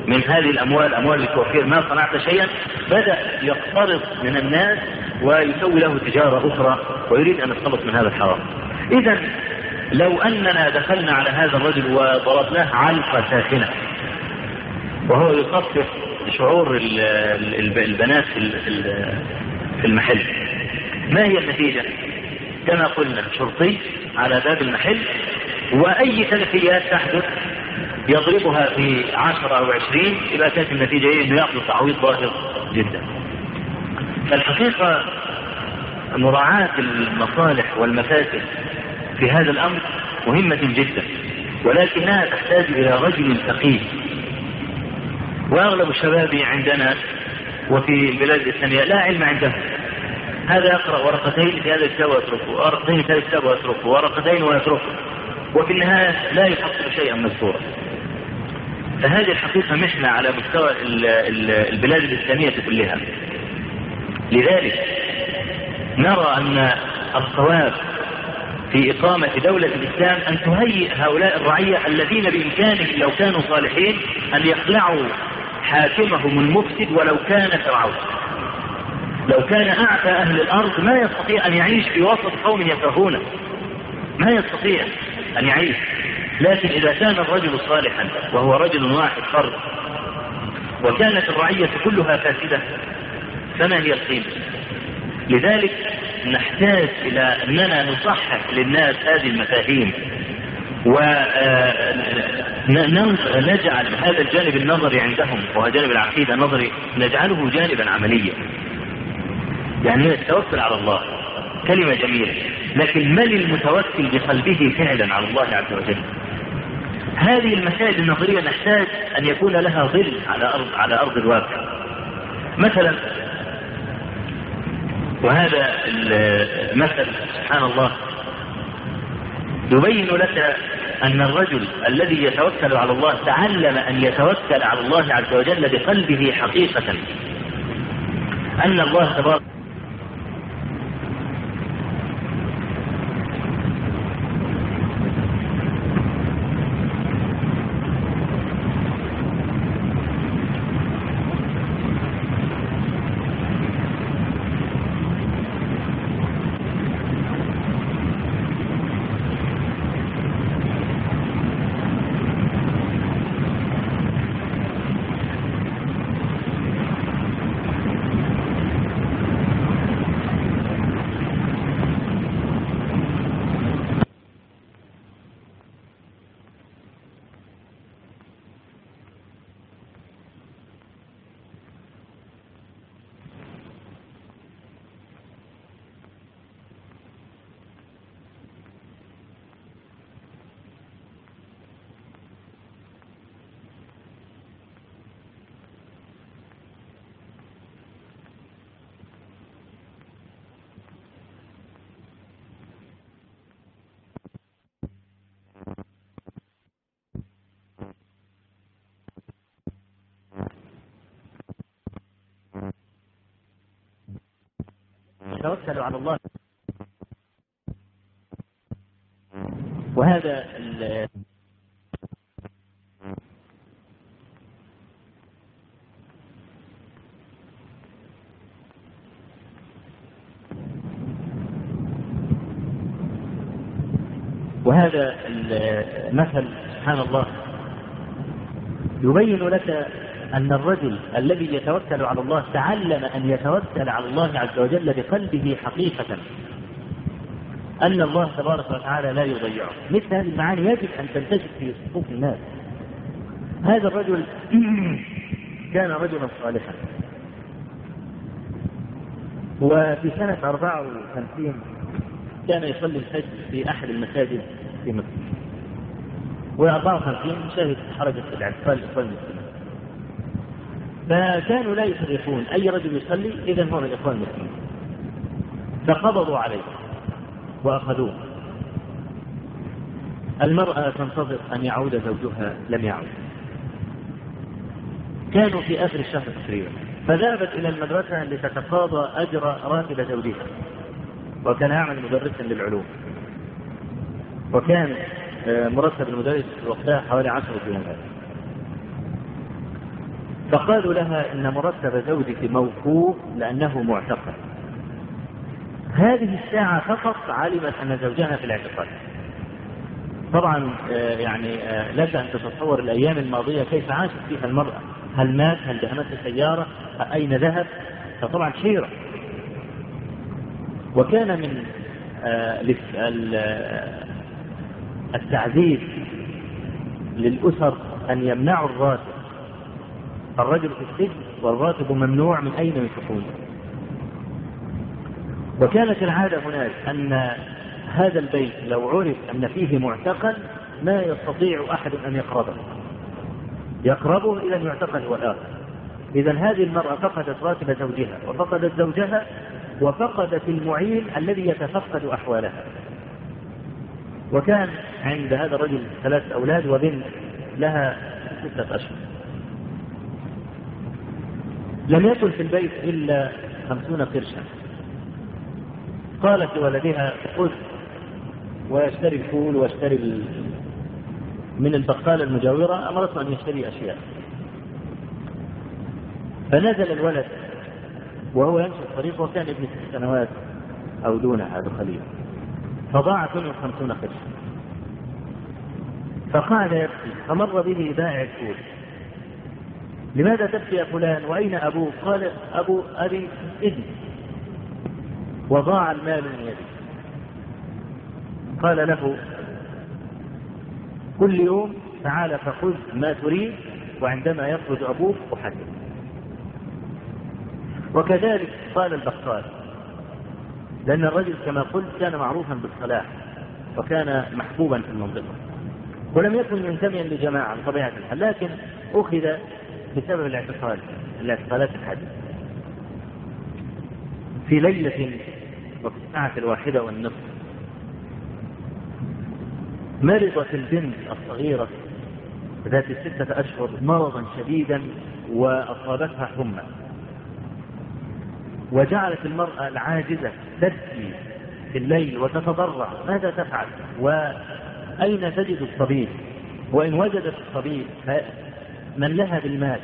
من هذه الأموال أموال الكوافير ما صنعت شيئا بدأ يقترض من الناس ويسوي له تجارة أخرى ويريد أن يتخلص من هذا الحرام. اذا لو أننا دخلنا على هذا الرجل وضربناه علقة ساخنة وهو يخفف شعور البنات في المحل ما هي النتيجة؟ كما قلنا شرطي على باب المحل وأي تلفيات تحدث يضربها في عشرة أو عشرين يبقى كانت النتيجة إيه؟ إنه يأخذ تعويض ظاهر جدا. فالحقيقة مراعاة المصالح والمفاسد في هذا الأمر مهمة جدا ولكنها تحتاج إلى رجل فقيه وأغلب الشباب عندنا وفي البلاد الاسلاميه لا علم عندهم هذا يقرا ورقتين في هذا الكتاب ويتركه ورقتين في هذا الكتاب ويتركه ورقتين ويتركه وفي النهاية لا يحصل شيئا مذكورا. فهذه الحقيقة محنة على مستوى البلاد الإسلامية كلها. لذلك نرى أن الصواب في إقامة دولة الإسلام أن تهيئ هؤلاء الرعية الذين بإمكانهم لو كانوا صالحين أن يخلعوا حاكمهم المفسد ولو كان فرعون. لو كان أعتى أهل الأرض ما يستطيع أن يعيش في وسط قوم يكرهونه. ما يستطيع. أن يعيش. لكن إذا كان الرجل صالحا وهو رجل واحد فرد وكانت الرعية كلها فاسدة فما هي القيمة؟ لذلك نحتاج إلى أننا نصحح للناس هذه المفاهيم ونجعل هذا الجانب النظري عندهم وهو جانب العقيدة النظري نجعله جانبا عمليا. يعني التوكل على الله. كلمة جميلة. لكن من المتوكل بقلبه فعلا على الله عز وجل؟ هذه المسائل النظرية نحتاج أن يكون لها ظل على أرض على أرض الواقع. مثلا وهذا المثل سبحان الله يبين لك أن الرجل الذي يتوكل على الله تعلم أن يتوكل على الله عز وجل بقلبه حقيقة. أن الله تبارك يتوكل على الله. وهذا وهذا المثل سبحان الله. يبين لك أن الرجل الذي يتوكل على الله تعلم أن يتوكل على الله عز وجل بقلبه حقيقة. أن الله تبارك وتعالى لا يضيعه. مثل هذه المعاني يجب أن تنتشر في صفوف الناس. هذا الرجل كان رجلا صالحا. وفي سنة 54 كان يصلي الفجر في أحد المساجد في مكة. و54 شهد حركة الاعتقال المسلمين فكانوا لا يفرقون أي رجل يصلي؟ إذا هو من الإخوان المسلمين. فقبضوا عليه وأخذوه. المرأة تنتظر أن يعود زوجها لم يعد كانوا في آخر الشهر تقريبا. فذهبت إلى المدرسة لتتقاضى أجر راتب زوجها. وكان يعمل مدرسا للعلوم. وكان آه، مرتب المدرس وقتها حوالي عشرة دينارات فقالوا لها إن مرتب زوجك موقوف لأنه معتقل هذه الساعة فقط علمت أن زوجها في الاعتقال طبعا آه، يعني آه، لك أن تتصور الأيام الماضية كيف عاشت فيها المرأة. هل مات؟ هل دهمته سيارة؟ أين ذهب؟ فطبعا حيرة. وكان من آه، التعذيب للأسر أن يمنعوا الراتب. الرجل في السجن والراتب ممنوع من أين ينفقون وكانت العادة هناك أن هذا البيت لو عرف أن فيه معتقل ما يستطيع أحد أن يقربه. يقربه إلى أن يعتقل هو الآخر. إذا هذه المرأة فقدت راتب زوجها وفقدت زوجها وفقدت المعين الذي يتفقد أحوالها. وكان عند هذا الرجل ثلاث أولاد وبنت لها ستة أشهر. لم يكن في البيت إلا خمسون قرشا. قالت لولدها خذ ويشتري الفول ويشتري. من البقالة المجاورة أمرته أن يشتري أشياء. فنزل الولد وهو يمشي الطريق وكان ابن ست سنوات أو دون هذا قليل فضاعت منه خمسون قرشا. فقعد يبكي فمر به بائع الفول. لماذا تبكي يا فلان؟ وأين أبوك قال أبو أبي إذن وضاع المال من يده قال له كل يوم تعال فخذ ما تريد وعندما يخرج أبوك أحدث وكذلك قال البقال لأن الرجل كما قلت كان معروفا بالصلاح وكان محبوبا في المنطقة. ولم يكن منتميا لجماعة بطبيعة الحال لكن أخذ بسبب الاعتقال الاعتقالات الحادثة في ليلة وفي الساعة الواحدة والنصف مرضت البنت الصغيرة ذات الستة أشهر مرضا شديدا وأصابتها حمى. وجعلت المرأة العاجزة تبكي في الليل وتتضرع. ماذا تفعل؟ وأين تجد الطبيب وإن وجدت الطبيب من لها بالمال.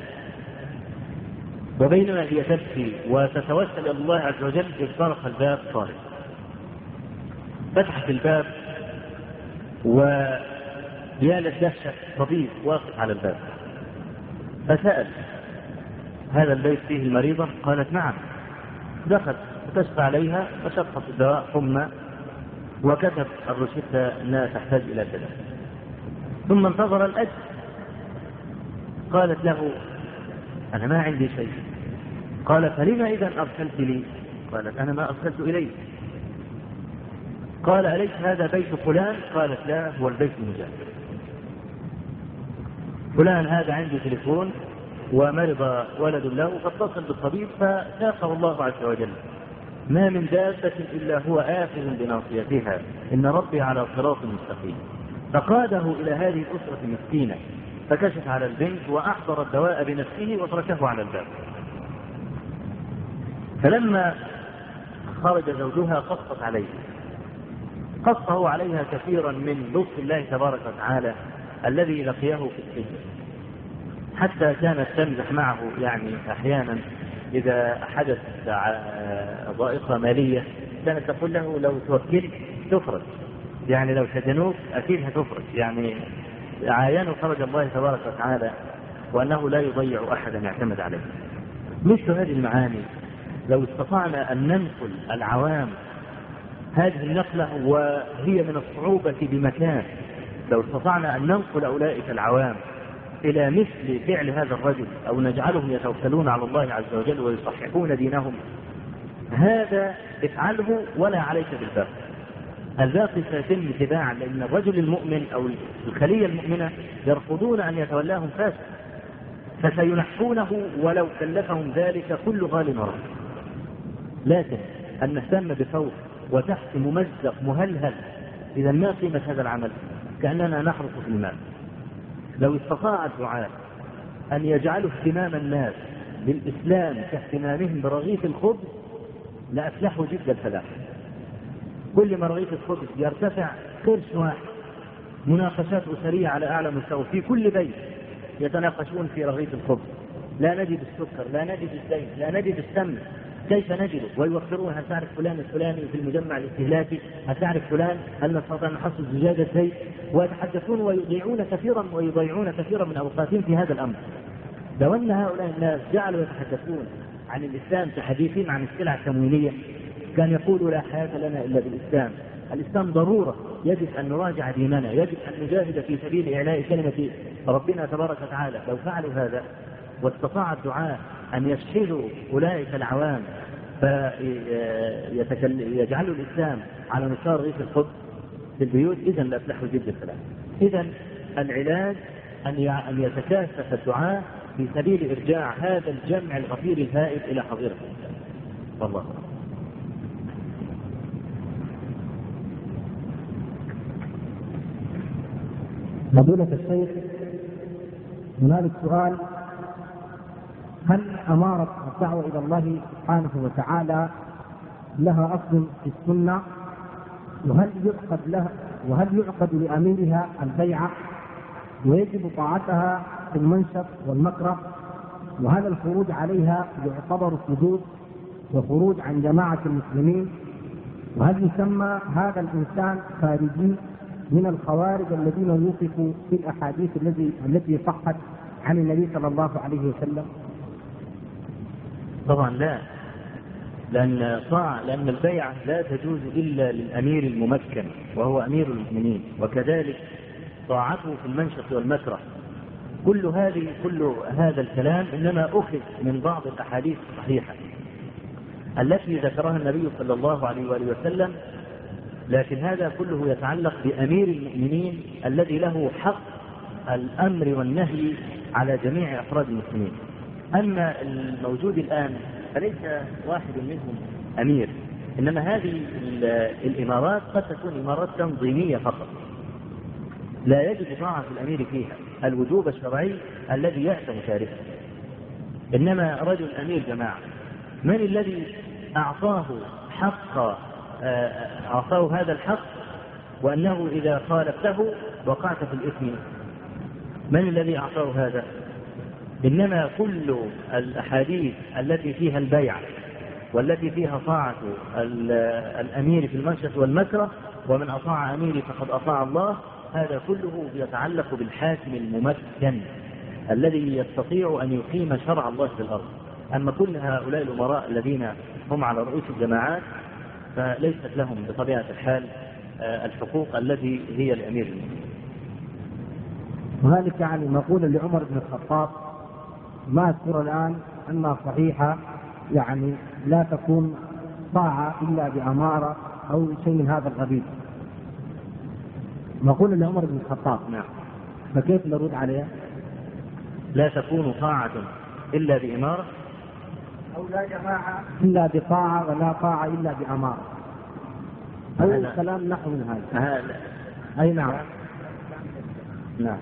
وبينما هي تبكي وتتوسل إلى الله عز وجل اذ طرق الباب طارق فتحت الباب ويا للدهشه طبيب واقف على الباب. فسأل هذا البيت فيه المريضة؟ قالت نعم. دخل وتشفى عليها وشخص الدواء حمى وكتب الروشته انها تحتاج إلى كذا. ثم انتظر الاجر قالت له أنا ما عندي شيء. قال فلما إذا أرسلت لي؟ قالت أنا ما أرسلت إليك. قال أليس هذا بيت فلان؟ قالت لا هو البيت المجاور فلان هذا عنده تليفون ومرض ولد له فاتصل بالطبيب فساقه الله عز وجل. ما من دابة إلا هو آخذ بناصيتها. إن ربي على صراط مستقيم. فقاده إلى هذه الأسرة مسكينة فكشف على البنت وأحضر الدواء بنفسه وتركه على الباب. فلما خرج زوجها قصت عليه. قصه عليها كثيرا من لطف الله تبارك وتعالى الذي لقيه في السجن. حتى كانت تمزح معه يعني أحيانا إذا حدث ضائقة مالية كانت تقول له لو توكلت تفرج. يعني لو سجنوك أكيد هتفرج. يعني عاينوا فرج الله تبارك وتعالى وأنه لا يضيع أحدا يعتمد عليه. مثل هذه المعاني لو استطعنا أن ننقل العوام هذه النقلة وهي من الصعوبة بمكان لو استطعنا أن ننقل أولئك العوام إلى مثل فعل هذا الرجل أو نجعلهم يتوكلون على الله عز وجل ويصححون دينهم هذا افعله ولا عليك بالباقي الباقي سيتم تباعا لأن الرجل المؤمن أو الخلية المؤمنة يرفضون أن يتولاهم فاسق فسينحونه ولو كلفهم ذلك كل غال ورد لكن أن نهتم بفوق وتحت ممزق مهلهل إذا ما قيمة هذا العمل؟ كأننا نحرق في الماء لو استطاع الدعاة أن يجعلوا اهتمام الناس بالإسلام كاهتمامهم برغيف الخبز لأفلحوا جد الفلاح. كل ما رغيف الخبز يرتفع قرش واحد. مناقشات أسرية على أعلى مستوى. في كل بيت يتناقشون في رغيف الخبز. لا نجد السكر لا نجد الزيت لا نجد السمن. كيف نجده؟ ويوفرون هل تعرف فلان الفلاني في المجمع الاستهلاكي؟ هل تعرف فلان هل نستطيع أن نحصل زجاجة زيت ويتحدثون ويضيعون كثيرا ويضيعون كثيرا من أوقاتهم في هذا الأمر. لو أن هؤلاء الناس جعلوا يتحدثون عن الإسلام كحديثهم عن السلع التموينيه كان يقول لا حياة لنا إلا بالإسلام. الإسلام ضرورة. يجب أن نراجع ديننا. يجب أن نجاهد في سبيل إعلاء كلمة ربنا تبارك وتعالى. لو فعلوا هذا واستطاع الدعاة أن يشحذوا أولئك العوام فيجعلوا الإسلام على مسار ريف القدس في البيوت إذا لأفلحوا جد السلام. إذا العلاج أن أن يتكاثف الدعاة في سبيل إرجاع هذا الجمع الغفير الهائل إلى حظيرة الإسلام. والله فضيلة الشيخ هنالك سؤال هل أمارة الدعوة إلى الله سبحانه وتعالى لها أصل في السنة؟ وهل يعقد لها وهل يعقد لأميرها البيعة ويجب طاعتها في المنشط والمكره؟ وهل الخروج عليها يعتبر حدود وخروج عن جماعة المسلمين؟ وهل يسمى هذا الإنسان خارجي؟ من الخوارج الذين وصفوا في الأحاديث التي التي صحت عن النبي صلى الله عليه وسلم. طبعا لا. لأن طاعة لأن البيعة لا تجوز إلا للأمير الممكن وهو أمير المؤمنين. وكذلك طاعته في المنشط والمكره. كل هذه كل هذا الكلام إنما أخذ من بعض الأحاديث الصحيحة التي ذكرها النبي صلى الله عليه وآله وسلم لكن هذا كله يتعلق بأمير المؤمنين الذي له حق الأمر والنهي على جميع أفراد المسلمين. أما الموجود الآن فليس واحد منهم أمير إنما هذه الإمارات قد تكون إمارات تنظيمية فقط. لا يجب طاعة الأمير فيها الوجوب الشرعي الذي يأتم تاركه إنما رجل أمير جماعة من الذي أعطاه حق أعطاه هذا الحق وأنه إذا خالفته وقعت في الإثم. من الذي أعطاه هذا؟ إنما كل الأحاديث التي فيها البيع والتي فيها طاعة الأمير في المنشط والمكره ومن أطاع أميري فقد أطاع الله هذا كله يتعلق بالحاكم الممكن الذي يستطيع أن يقيم شرع الله في الأرض. أما كل هؤلاء الأمراء الذين هم على رؤوس الجماعات فليست لهم بطبيعة الحال الحقوق التي هي لأمير المؤمنين. وهذه يعني مقولة لعمر بن الخطاب. ما أذكر الآن أنها صحيحة يعني لا تكون طاعة إلا بأمارة أو شيء من هذا القبيل نقول لعمر بن الخطاب. نعم. فكيف نرد عليها؟ لا تكون طاعة إلا بإمارة؟ أو لا جماعة إلا بطاعة ولا طاعة إلا بأمارة. أو هذا- كلام نحو من هذا؟ هذا أي نعم. نعم.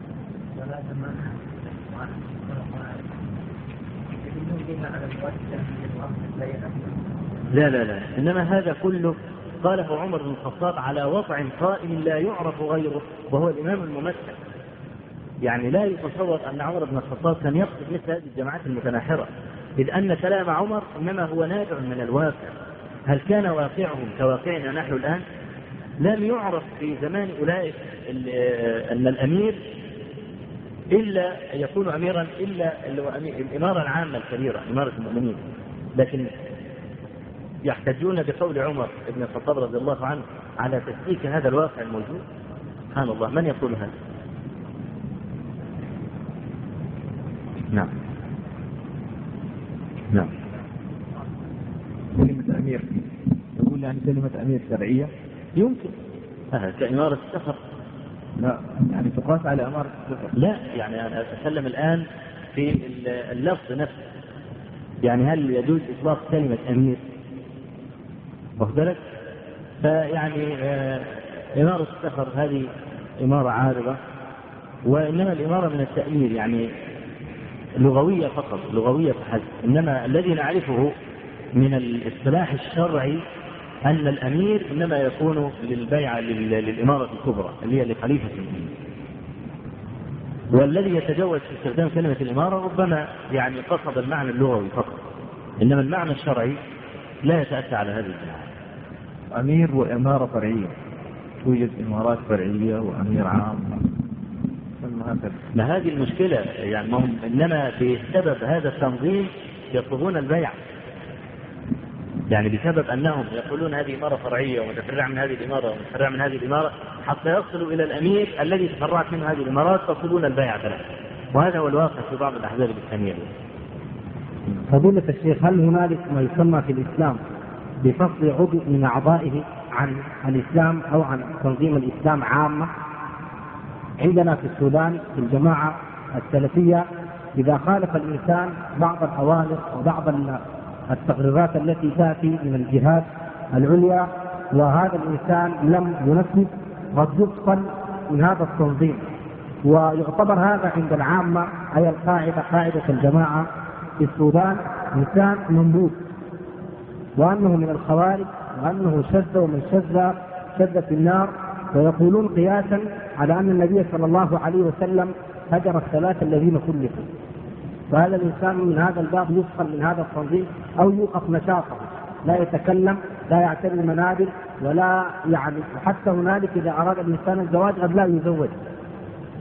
لا لا لا. إنما هذا كله قاله عمر بن الخطاب على وضع قائم لا يعرف غيره وهو الإمام الممثل. يعني لا يتصور أن عمر بن الخطاب كان يقصد مثل هذه الجماعات المتناحرة. إذ أن كلام عمر إنما هو نابع من الواقع. هل كان واقعهم كواقعنا نحن الآن؟ لم يعرف في زمان أولئك أن الأمير إلا يكون أميرا إلا الإمارة العامة الكبيرة إمارة المؤمنين. لكن يحتجون بقول عمر بن الخطاب رضي الله عنه على تسليك هذا الواقع الموجود؟ سبحان الله من يقول هذا؟ نعم. نعم. كلمة أمير. تقول يعني كلمة أمير شرعية. يمكن. آه كإمارة السفر. لا يعني تقاس على أمارة السفر. لا يعني أنا أتكلم الآن في اللفظ نفسه. يعني هل يجوز إطلاق كلمة أمير؟ واخد بالك؟ فيعني آه إمارة السفر هذه إمارة عارضة وإنما الإمارة من التأمير يعني لغوية فقط لغوية فحسب. إنما الذي نعرفه من الاصطلاح الشرعي أن الأمير إنما يكون للبيعة للإمارة الكبرى اللي هي لخليفة المسلمين والذي يتجوز في استخدام كلمة الإمارة ربما يعني قصد المعنى اللغوي فقط. إنما المعنى الشرعي لا يتأتى على هذه الجماعة أمير وإمارة فرعية. توجد إمارات فرعية وأمير عام. ما هذه المشكلة يعني ما هم إنما بسبب هذا التنظيم يطلبون البيع. يعني بسبب أنهم يقولون هذه إمارة فرعية ومتفرعة من هذه الإمارة ومتفرعة من هذه الإمارة حتى يصلوا إلى الأمير الذي تفرعت منه هذه الإمارات تطلبون البيع له وهذا هو الواقع في بعض الأحزاب الإسلامية. فضيلة الشيخ هل هنالك ما يسمى في الإسلام بفصل عضو من أعضائه عن الإسلام أو عن تنظيم الإسلام عامة؟ عندنا في السودان في الجماعة السلفية إذا خالف الإنسان بعض الأوامر وبعض التقريرات التي تأتي من الجهات العليا وهذا الإنسان لم ينفذ قد يفصل من هذا التنظيم. ويعتبر هذا عند العامة أي القاعدة قاعدة الجماعة في السودان إنسان مملوك وأنه من الخوارج وأنه شذ ومن شذ شذ في النار ويقولون قياسا على أن النبي صلى الله عليه وسلم هجر الثلاثة الذين خلفوا. فهذا الإنسان من هذا الباب يفصل من هذا التنظيم أو يوقف نشاطه لا يتكلم لا يعتري المنابر ولا يعني حتى هنالك إذا أراد الإنسان الزواج قد لا يزوج.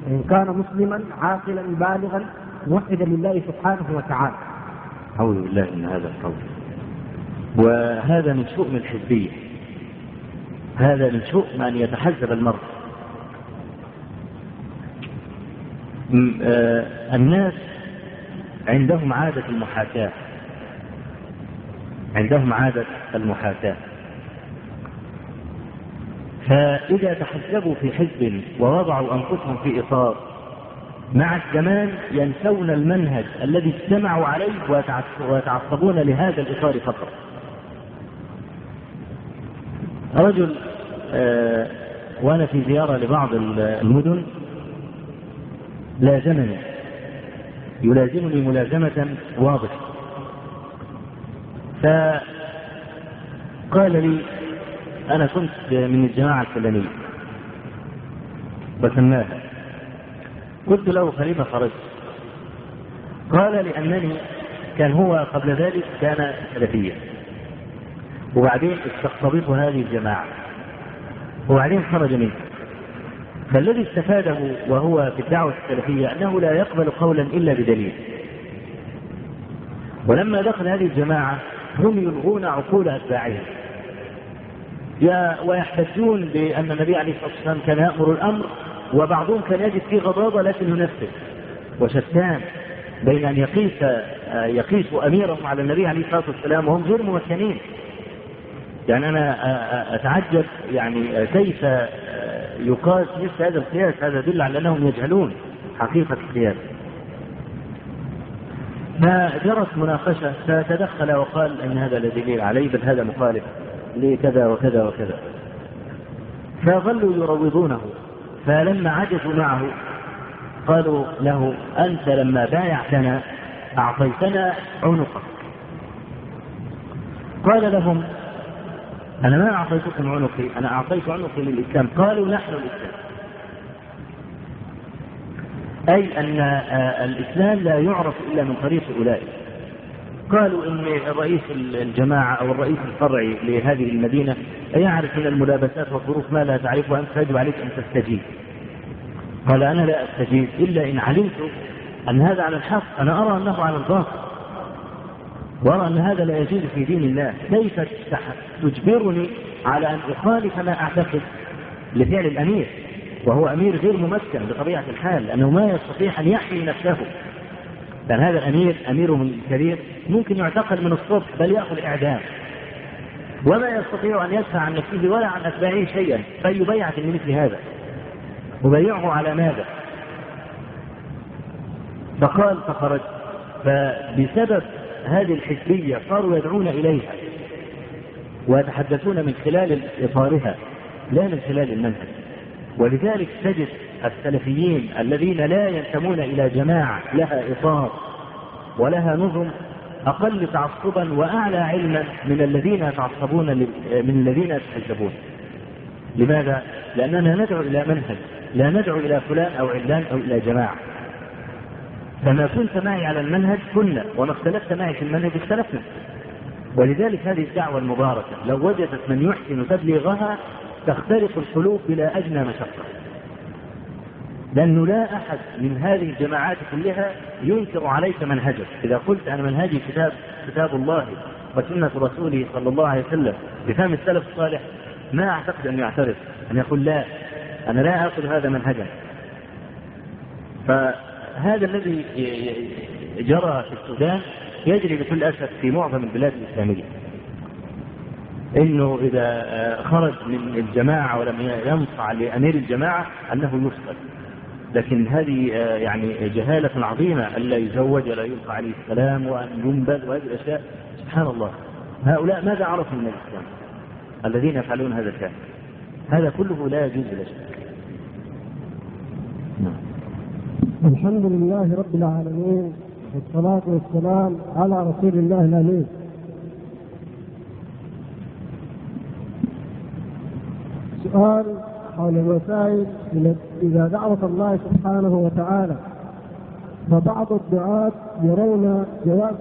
إن كان مسلما عاقلا بالغا موحدا لله سبحانه وتعالى. أعوذ بالله من هذا القول. وهذا من شؤم الحزبية. هذا من شؤم أن يتحزب المرء آه الناس عندهم عادة المحاكاة. عندهم عادة المحاكاة. فإذا تحزبوا في حزب ووضعوا أنفسهم في إطار مع الزمان ينسون المنهج الذي اجتمعوا عليه ويتعصبون لهذا الإطار فقط. رجل آه وأنا في زيارة لبعض المدن لازمني يلازمني ملازمة واضحة. فقال لي أنا كنت من الجماعة الفلانية. وسماها قلت له فلم خرجت؟ قال لأنني كان هو قبل ذلك كان سلفيا. وبعدين استقطبته هذه الجماعة. وبعدين خرج منه فالذي استفاده وهو في الدعوة السلفية أنه لا يقبل قولا إلا بدليل. ولما دخل هذه الجماعة هم يلغون عقول أتباعهم. ويحتجون بأن النبي عليه الصلاة والسلام كان يأمر الأمر وبعضهم كان يجد فيه غضاضة لكن ينفذ. وشتان بين أن يقيس يقيس أميرهم على النبي عليه الصلاة والسلام وهم غير ممكنين يعني أنا أتعجب يعني كيف يقاس مثل هذا القياس هذا يدل على أنهم يجهلون حقيقة القياس. فجرت مناقشة فتدخل وقال أن هذا لا دليل عليه بل هذا مخالف لكذا وكذا وكذا. فظلوا يروضونه فلما عجزوا معه قالوا له أنت لما بايعتنا أعطيتنا عنقك. قال لهم أنا ما أعطيتكم عنقي أنا أعطيت عنقي للإسلام قالوا نحن الإسلام أي أن آه، الإسلام لا يعرف إلا من طريق أولئك قالوا إن رئيس الجماعة أو الرئيس الفرعي لهذه المدينة يعرف من الملابسات والظروف ما لا تعرفه أنت فيجب عليك أن تستجيب. قال أنا لا أستجيب إلا إن علمت أن هذا على الحق، أنا أرى أنه على الباطل. وأرى أن هذا لا يجوز في دين الله، كيف تجبرني على أن أخالف ما أعتقد لفعل الأمير؟ وهو أمير غير ممكن بطبيعة الحال لأنه ما يستطيع أن يحمي نفسه. لأن هذا الأمير أمير من الكبير ممكن يعتقل من الصبح بل يأخذ إعدام. وما يستطيع أن يدفع عن نفسه ولا عن أتباعه شيئا فأي بيعة لمثل هذا. وبيعه على ماذا؟ فقال فخرج. فبسبب هذه الحزبية صاروا يدعون إليها ويتحدثون من خلال إطارها لا من خلال المنهج. ولذلك تجد السلفيين الذين لا ينتمون إلى جماعة لها إطار ولها نظم أقل تعصبا وأعلى علما من الذين يتعصبون من الذين يتحزبون. لماذا؟ لأننا ندعو إلى منهج لا ندعو إلى فلان أو علان أو إلى جماعة. فما كنت معي على المنهج كنا وما اختلفت معي في المنهج اختلفنا. ولذلك هذه الدعوة المباركة لو وجدت من يحسن تبليغها تخترق القلوب بلا أدنى مشقة. لأنه لا أحد من هذه الجماعات كلها ينكر عليك منهجك. إذا قلت أنا منهجي كتاب كتاب الله وسنة رسوله صلى الله عليه وسلم بفهم السلف الصالح ما أعتقد أن يعترف أن يقول لا أنا لا آخذ هذا منهجا. فهذا الذي جرى في السودان يجري بكل أسف في معظم البلاد الإسلامية. إنه إذا خرج من الجماعة ولم ينصع لأمير الجماعة أنه يفصل لكن هذه آه، يعني جهالة عظيمة ألا يزوج ولا يلقى عليه السلام وأن ينبذ وهذه الأشياء. سبحان الله. هؤلاء ماذا عرفوا من الإسلام؟ الذين يفعلون هذا الكلام هذا كله لا يجوز لا شك نعم. الحمد لله رب العالمين والصلاة والسلام على رسول الله الأمين. سؤال حول الوسائل إذا دعوة الله سبحانه وتعالى فبعض الدعاة يرون جواز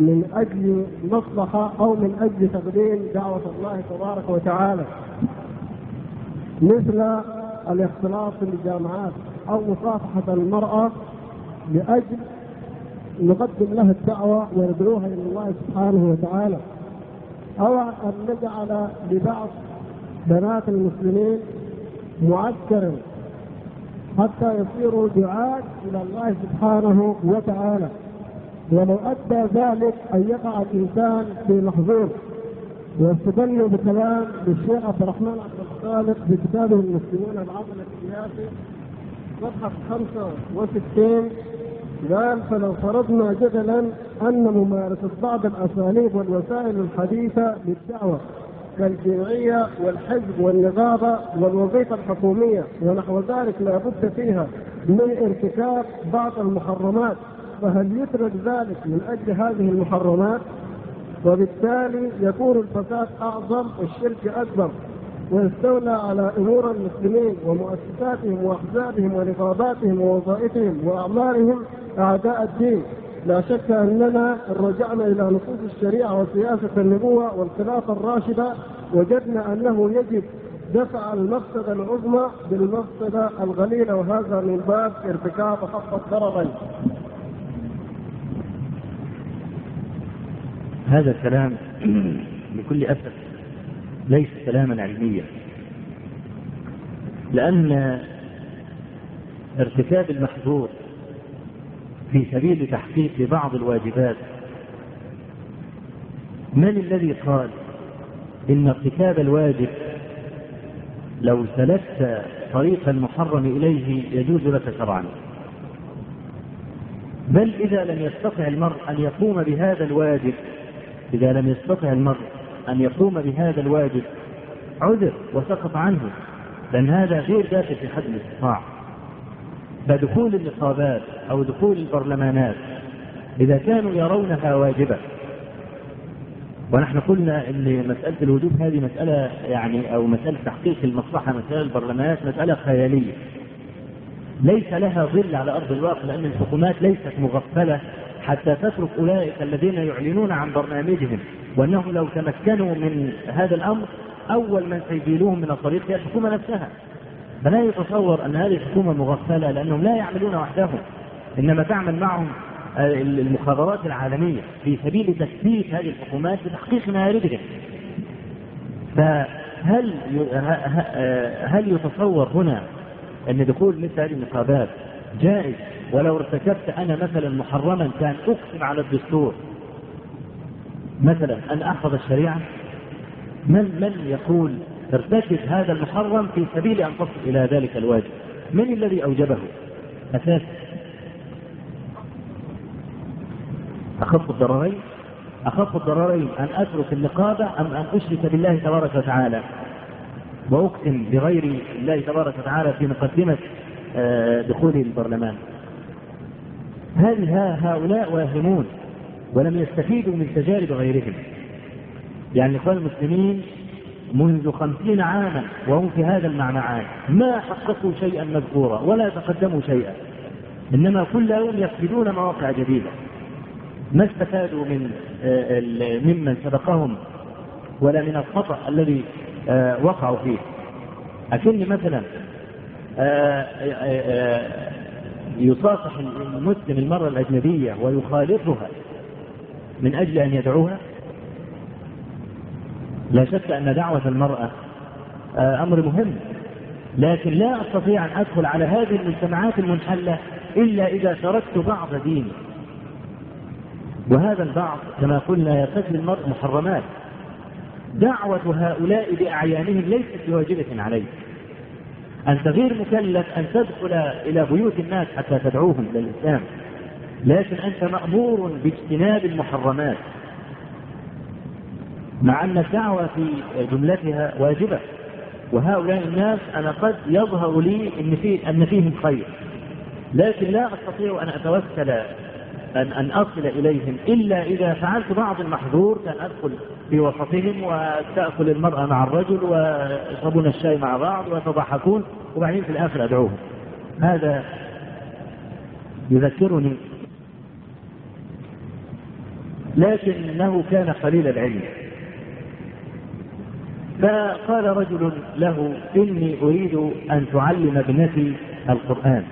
من أجل مصلحة أو من أجل تقديم دعوة الله تبارك وتعالى. مثل الاختلاط في الجامعات أو مصافحة المرأة لأجل نقدم لها الدعوة وندعوها إلى الله سبحانه وتعالى. أو أن نجعل لبعض بنات المسلمين معسكرا حتى يصيروا دعاة إلى الله سبحانه وتعالى. ولو أدى ذلك أن يقع الإنسان في محظور. واستدلوا بكلام للشيخ عبد الرحمن عبد الخالق في كتابه المسلمون العمل السياسي صفحة 65 قال فلو فرضنا جدلا أن ممارسة بعض الأساليب والوسائل الحديثة للدعوة كالجمعية والحزب والنقابة والوظيفة الحكومية ونحو ذلك لا بد فيها من ارتكاب بعض المحرمات فهل يترك ذلك من أجل هذه المحرمات؟ وبالتالي يكون الفساد أعظم والشرك أكبر ويستولى على أمور المسلمين ومؤسساتهم وأحزابهم ونقاباتهم ووظائفهم وأعمالهم أعداء الدين لا شك أننا رجعنا إلى نصوص الشريعة وسياسة النبوة والخلافة الراشدة وجدنا أنه يجب دفع المفسده العظمى بالمفسدة القليله وهذا من باب ارتكاب حق الضررين. هذا الكلام بكل أسف ليس كلاما علميا لأن ارتكاب المحظور في سبيل تحقيق بعض الواجبات من الذي قال إن ارتكاب الواجب لو سلكت طريق المحرم إليه يجوز لك شرعا؟ بل إذا لم يستطع المرء أن يقوم بهذا الواجب إذا لم يستطع المرء أن يقوم بهذا الواجب عذر وسقط عنه لأن هذا غير داخل في حد الاستطاع فدخول النقابات أو دخول البرلمانات إذا كانوا يرونها واجبة ونحن قلنا إن مسألة الوجوب هذه مسألة يعني أو مسألة تحقيق المصلحة خلال البرلمانات مسألة خيالية. ليس لها ظل على أرض الواقع لأن الحكومات ليست مغفلة حتى تترك أولئك الذين يعلنون عن برنامجهم وأنهم لو تمكنوا من هذا الأمر أول من سيزيلوهم من الطريق هي الحكومة نفسها. فلا يتصور أن هذه الحكومة مغفلة لأنهم لا يعملون وحدهم إنما تعمل معهم المخابرات العالمية في سبيل تثبيت هذه الحكومات لتحقيق مآربهم. فهل هل يتصور هنا أن دخول مثل هذه النقابات جائز ولو ارتكبت أنا مثلا محرما كان أقسم على الدستور مثلا أن أحفظ الشريعة من من يقول ارتكب هذا المحرم في سبيل أن تصل إلى ذلك الواجب؟ من الذي أوجبه؟ أساسا أخف الضررين؟ أخف الضررين أن أترك النقابة أم أن أشرك بالله تبارك وتعالى؟ وأقسم بغير الله تبارك وتعالى في مقدمة دخولي للبرلمان هذه هؤلاء واهمون ولم يستفيدوا من تجارب غيرهم؟ يعني الاخوان المسلمين منذ خمسين عاما وهم في هذا المعنعان ما حققوا شيئا مذكورا ولا تقدموا شيئا. إنما كل يوم يفقدون مواقع جديدة. ما استفادوا من ممن سبقهم ولا من الخطأ الذي وقعوا فيه. أكن مثلا يصافح المسلم المرأة الأجنبية ويخالطها من أجل أن يدعوها؟ لا شك أن دعوة المرأة أمر مهم لكن لا أستطيع أن أدخل على هذه المجتمعات المنحلة إلا إذا تركت بعض ديني. وهذا البعض كما قلنا يرتكب المرء محرمات. دعوة هؤلاء بأعيانهم ليست بواجبة عليك أنت غير مكلف أن تدخل إلى بيوت الناس حتى تدعوهم إلى الإسلام. لكن أنت مأمور باجتناب المحرمات. مع أن الدعوة في جملتها واجبة. وهؤلاء الناس أنا قد يظهر لي أن, في أن فيهم خير. لكن لا أستطيع أن أتوسل أن أن أصل إليهم إلا إذا فعلت بعض المحظور كان أدخل في وسطهم وتأكل المرأة مع الرجل ويشربون الشاي مع بعض ويتضحكون وبعدين في الآخر أدعوهم. هذا يذكرني؟ لكنه كان قليل العلم. فقال رجل له إني أريد أن تعلم ابنتي القرآن.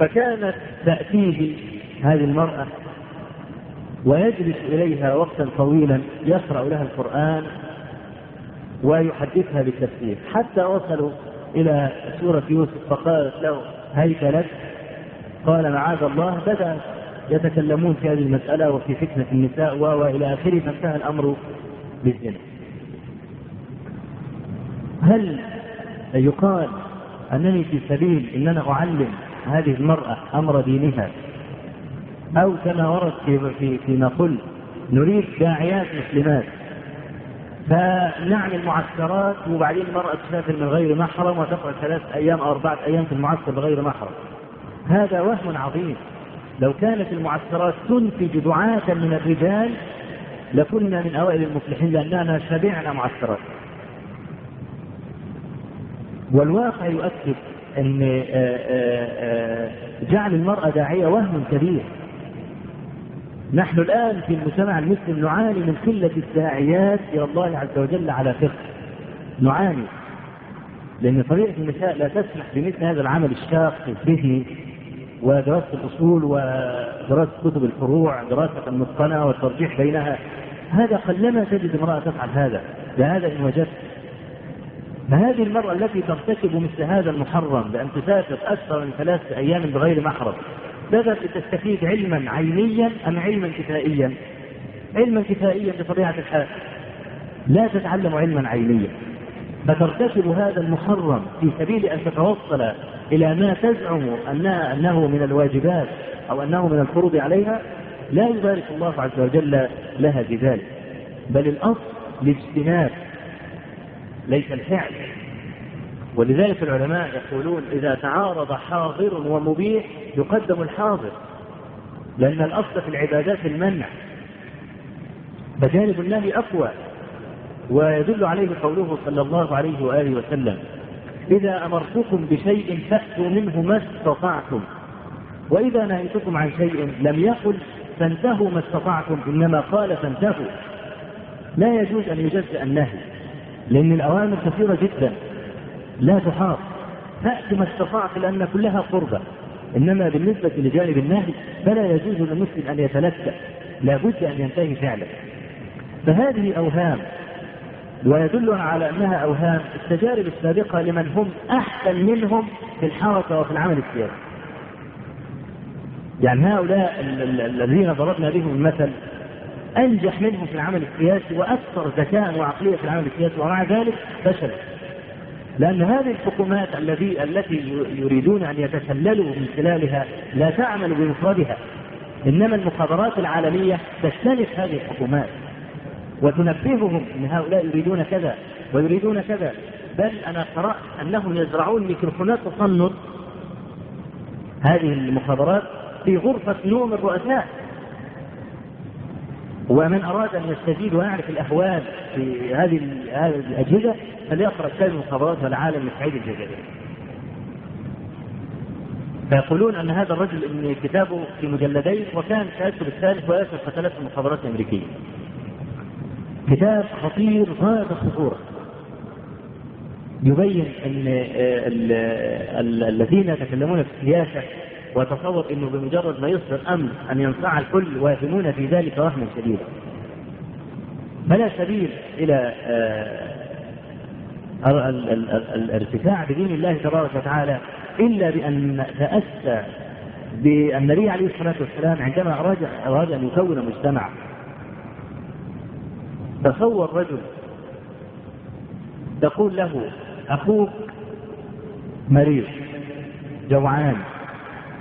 فكانت تأتيه هذه المرأة ويجلس إليها وقتا طويلا يقرأ لها القرآن ويحدثها بالتفسير. حتى وصلوا إلى سورة يوسف فقالت له هيك لك؟ قال معاذ الله. بدأ يتكلمون في هذه المسألة وفي فتنة النساء وإلى آخره فانتهى الأمر بالزنا. هل يقال أنني في سبيل أن أنا أعلم هذه المرأة أمر دينها؟ أو كما ورد في في فيما قلت نريد داعيات مسلمات. فنعمل معسكرات وبعدين المرأة تسافر من غير محرم وتقعد ثلاث أيام أو أربعة أيام في المعسكر بغير محرم. هذا وهم عظيم. لو كانت المعسكرات تنتج دعاة من الرجال لكنا من أوائل المفلحين لأننا شبعنا معسكرات. والواقع يؤكد أن جعل المرأة داعية وهم كبير. نحن الآن في المجتمع المسلم نعاني من قلة الداعيات إلى الله عز وجل على فقه. نعاني. لأن طبيعة النساء لا تسمح بمثل هذا العمل الشاق الذهني ودراسة الأصول ودراسة كتب الفروع دراسة المتقنة والترجيح بينها. هذا قلما تجد امرأة تفعل هذا. لهذا إن وجدت. فهذه المرأة التي ترتكب مثل هذا المحرم بأن تسافر أكثر من ثلاثة أيام بغير محرم بدأت لتستفيد علما عينيا أم علما كفائيا؟ علما كفائيا بطبيعة الحال. لا تتعلم علما عينيا فترتكب هذا المحرم في سبيل أن تتوصل إلى ما تزعم أنها أنه من الواجبات أو أنه من الفروض عليها لا يبارك الله عز وجل لها بذلك. بل الأصل الاجتناب ليس الفعل. ولذلك العلماء يقولون إذا تعارض حاضر ومبيح يقدم الحاضر لأن الأصل في العبادات المنع. فجانب النهي أقوى ويدل عليه قوله صلى الله عليه وآله وسلم إذا أمرتكم بشيء فأتوا منه ما استطعتم وإذا نهيتكم عن شيء لم يقل فانتهوا ما استطعتم إنما قال فانتهوا. لا يجوز أن يجزأ النهي لأن الأوامر كثيرة جدا. لا تحاط. فأت ما استطعت لأن كلها قربة. إنما بالنسبة لجانب النهي فلا يجوز للمسلم أن يتلكأ لابد أن ينتهي فعلا. فهذه أوهام. ويدل على أنها أوهام التجارب السابقة لمن هم أحسن منهم في الحركة وفي العمل السياسي. يعني هؤلاء الذين ضربنا بهم المثل أنجح منهم في العمل السياسي وأكثر ذكاء وعقلية في العمل السياسي ومع ذلك فشلوا لأن هذه الحكومات الذي التي يريدون أن يتسللوا من خلالها لا تعمل بمفردها. إنما المخابرات العالمية تستنف هذه الحكومات. وتنبههم أن هؤلاء يريدون كذا ويريدون كذا. بل أنا قرأت أنهم يزرعون ميكروفونات تصنت هذه المخابرات في غرفة نوم الرؤساء. ومن أراد أن يستفيد ويعرف الأحوال في هذه الأجهزة فليقرأ كتاب المخابرات والعالم لسعيد الجزائري. فيقولون أن هذا الرجل إن كتابه في مجلدين وكان سيكتب الثالث ويأخذ قتلات المخابرات الأمريكية. كتاب خطير غاية الخطورة. يبين أن الذين يتكلمون في السياسة وتصور إنه بمجرد ما يصدر أمر أن ينفع الكل واثمون في ذلك وهما شديدا. فلا سبيل إلى الارتفاع بدين الله تبارك وتعالى إلا بأن نتاسى بالنبي عليه الصلاة والسلام عندما اراد أراد أن يكون مجتمعا. تصور رجل تقول له أخوك مريض جوعان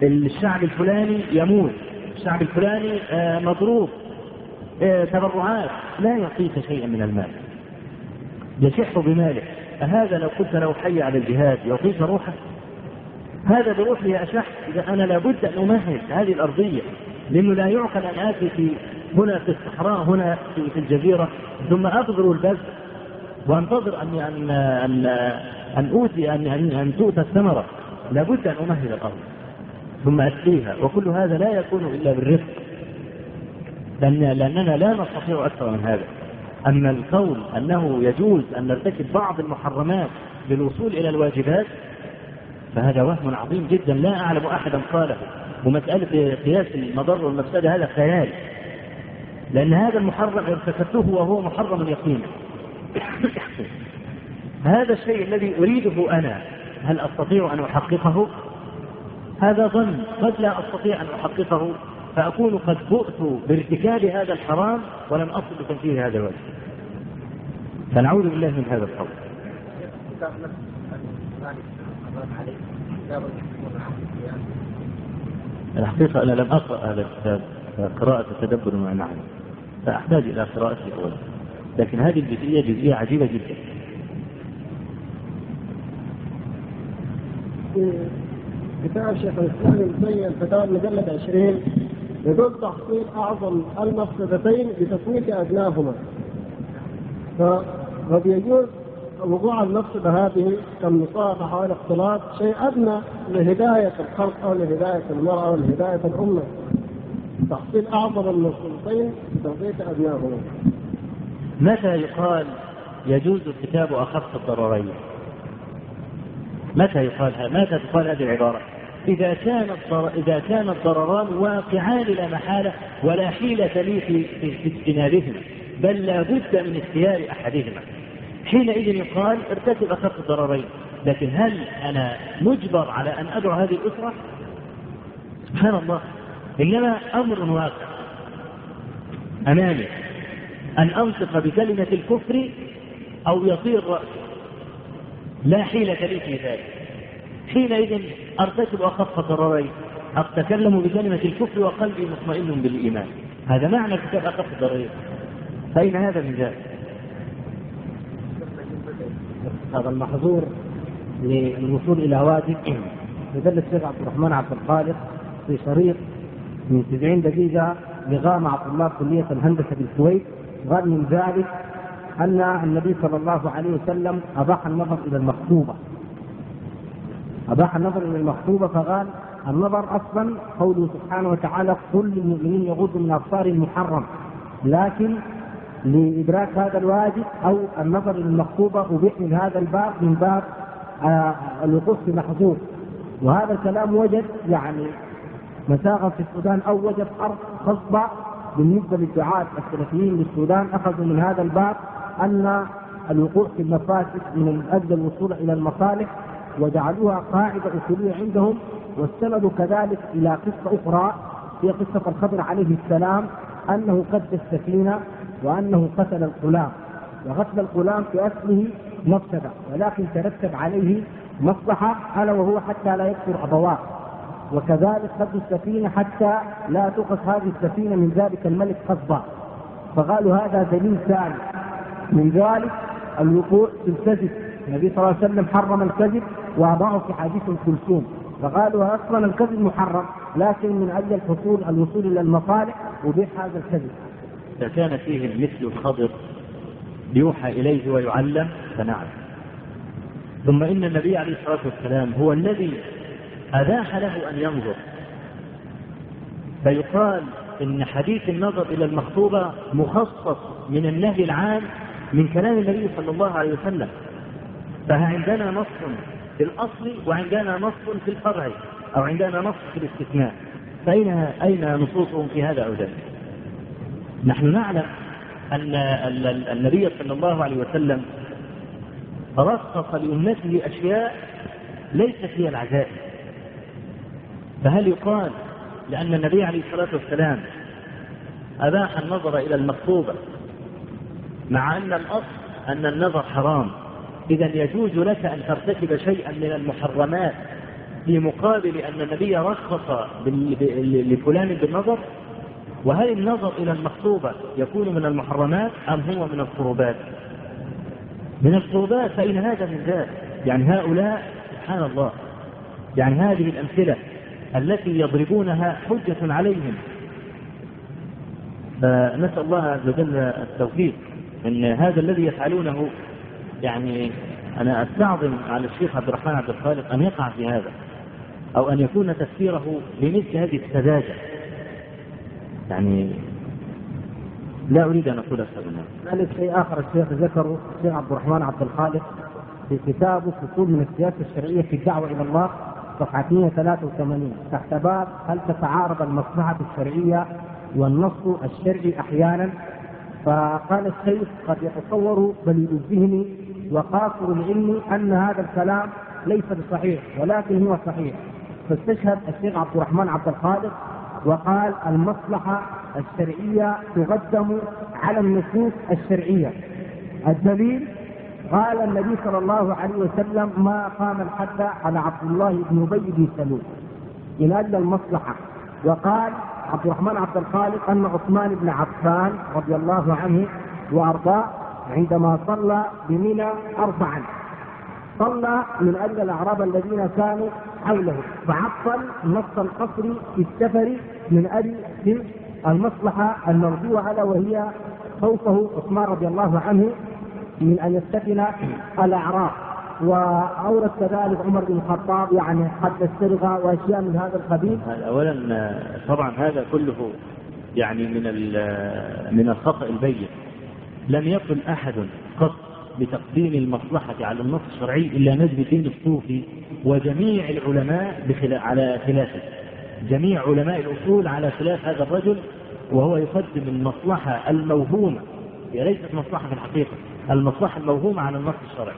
الشعب الفلاني يموت الشعب الفلاني مضروب تبرعات لا يعطيك شيئا من المال يشح بماله أهذا لو قلت له حي على الجهاد يعطيك روحه؟ هذا بروحه أشح إذا أنا لابد أن أمهد هذه الأرضية لأنه لا يعقل أن آتي في هنا في الصحراء هنا في, الجزيرة ثم أبذر البذر وأنتظر أن أن أن أن أوتي أن أن, أن تؤتى الثمرة. لابد أن أمهد الأرض ثم أسقيها وكل هذا لا يكون إلا بالرفق. لأن لأننا لا نستطيع أكثر من هذا. أما القول أنه يجوز أن نرتكب بعض المحرمات للوصول إلى الواجبات فهذا وهم عظيم جدا. لا أعلم أحدا قاله ومسألة قياس المضر والمفسدة هذا خيال. لأن هذا المحرم ارتكبته وهو محرم يقينا هذا الشيء الذي أريده أنا هل أستطيع أن أحققه؟ هذا ظن قد لا أستطيع أن أحققه. فأكون قد بؤت بارتكاب هذا الحرام ولم أصل لتنفيذ هذا الواجب فنعوذ بالله من هذا القول. الحقيقة أنا لم أقرأ هذا الكتاب قراءة تدبر مع معنى فأحتاج إلى قراءته أولا لكن هذه الجزئية جزئية عجيبة جدا. كتاب شيخ الإسلام ابن تيمية الفتاوى المجلد 20 يقول تحصيل أعظم المفسدتين بتفويت أدناهما. فقد يجوز وقوع المفسده هذه كالمصافحه والاختلاط شيء أدنى لهداية الخلق أو لهداية المرأة أو لهداية الأمة. تحصيل أعظم المفسدتين بتفويت أدناهما. متى يقال يجوز ارتكاب أخف الضررين؟ متى يقال متى تقال هذه العبارة؟ إذا كان. إذا كان الضرران واقعان لا محالة ولا حيلة لي في في اجتنابهما بل لا بد من اختيار أحدهما حينئذ يقال ارتكب أخف الضررين لكن هل أنا مجبر على أن أدعو هذه الأسرة؟ سبحان الله إنما أمر واقع أمامي أن أنطق بكلمة الكفر أو يطير رأسي لا حيلة لي في ذلك حينئذ أرتكب أخف ضررين أتكلم بكلمة الكفر وقلبي مطمئن بالإيمان. هذا معنى كتاب أخف الضررين فأين هذا من ذلك؟ هذا المحظور للوصول إلى وادي يدل الشيخ عبد الرحمن عبد الخالق في شريط من 70 دقيقة لقاء مع طلاب كلية الهندسة بالكويت. قال من ذلك أن النبي صلى الله عليه وسلم أباح النظر إلى المخطوبة. أباح النظر إلى المخطوبة فقال النظر أصلا قوله سبحانه وتعالى قل للمؤمنين يغضوا من أبصارهم محرم لكن لإدراك هذا الواجب أو النظر إلى المخطوبة أبيح من هذا الباب من باب آه الوقوف في محظور. وهذا الكلام وجد يعني مساغة في السودان أو وجد أرض خصبة بالنسبة للدعاة السلفيين للسودان. أخذوا من هذا الباب أن الوقوع في المفاسد من أجل الوصول إلى المصالح وجعلوها قاعدة أصولية عندهم واستندوا كذلك إلى قصة أخرى هي قصة الخضر عليه السلام أنه قد السفينة وأنه قتل الغلام وقتل الغلام في أصله مفسدة ولكن ترتب عليه مصلحة ألا وهو حتى لا يكثر أبواه. وكذلك قتل السفينة حتى لا تؤخذ هذه السفينة من ذلك الملك قصبا فقالوا هذا دليل ثاني. من ذلك الوقوع في الكذب. النبي صلى الله عليه وسلم حرم الكذب وأضاعه في حديث كلثوم فقالوا أصلا الكذب محرم لكن من أجل الحصول الوصول إلى المصالح وبيع هذا الكذب. اذا كان فيه مثل الخضر يوحى إليه ويعلم فنعم. ثم إن النبي عليه الصلاة والسلام هو الذي أباح له أن ينظر. فيقال إن حديث النظر إلى المخطوبة مخصص من النهي العام من كلام النبي صلى الله عليه وسلم. فعندنا نص في الأصل وعندنا نص في الفرع أو عندنا نص في الاستثناء. فأين أين نصوصهم في هذا أو ذاك؟ نحن نعلم أن النبي صلى الله عليه وسلم رخص لأمته أشياء ليست هي العزائم فهل يقال لأن النبي عليه الصلاة والسلام أباح النظر إلى المخطوبة مع أن الأصل أن النظر حرام؟ إذا يجوز لك أن ترتكب شيئا من المحرمات في مقابل أن النبي رخص لفلان بالنظر؟ وهل النظر إلى المخطوبة يكون من المحرمات أم هو من القربات؟ من القربات فإن هذا من ذلك. يعني هؤلاء سبحان الله يعني هذه الأمثلة التي يضربونها حجة عليهم. فنسأل الله عز وجل التوفيق أن هذا الذي يفعلونه يعني أنا أستعظم على الشيخ عبد الرحمن عبد الخالق أن يقع في هذا أو أن يكون تفسيره لمثل هذه السذاجة يعني لا أريد أن أقول أكثر من هذا. ذلك شيء آخر الشيخ ذكره الشيخ عبد الرحمن عبد الخالق في كتابه فصول من السياسة الشرعية في الدعوة إلى الله صفحة 183 تحت باب هل تتعارض المصلحة الشرعية والنص الشرعي أحيانا؟ فقال الشيخ قد يتصور بليد الذهن وقاصر العلم أن هذا الكلام ليس بصحيح ولكن هو صحيح. فاستشهد الشيخ عبد الرحمن عبد الخالق وقال المصلحة الشرعية تقدم على النصوص الشرعية. الدليل قال النبي صلى الله عليه وسلم ما قام الحد على عبد الله بن أبي بن سلول من أجل المصلحة وقال عبد الرحمن عبد الخالق أن عثمان بن عفان رضي الله عنه وأرضاه عندما صلى بمنى اربعا صلى من أجل الأعراب الذين كانوا حوله فعطل نص القصر في السفر من أجل المصلحة المرجوة الا وهي خوفه عثمان رضي الله عنه من أن يستكن الأعراب واورد كذلك عمر بن الخطاب يعني حد السرقه وأشياء من هذا القبيل. اولا طبعا هذا كله يعني من من الخطأ البين. لم يقل أحد قط بتقديم المصلحة على النص الشرعي إلا نجم الدين الصوفي وجميع العلماء بخلاف على خلافه. جميع علماء الأصول على خلاف هذا الرجل وهو يقدم المصلحة الموهومة هي ليست مصلحة في الحقيقة، المصلحة الموهومة على النص الشرعي.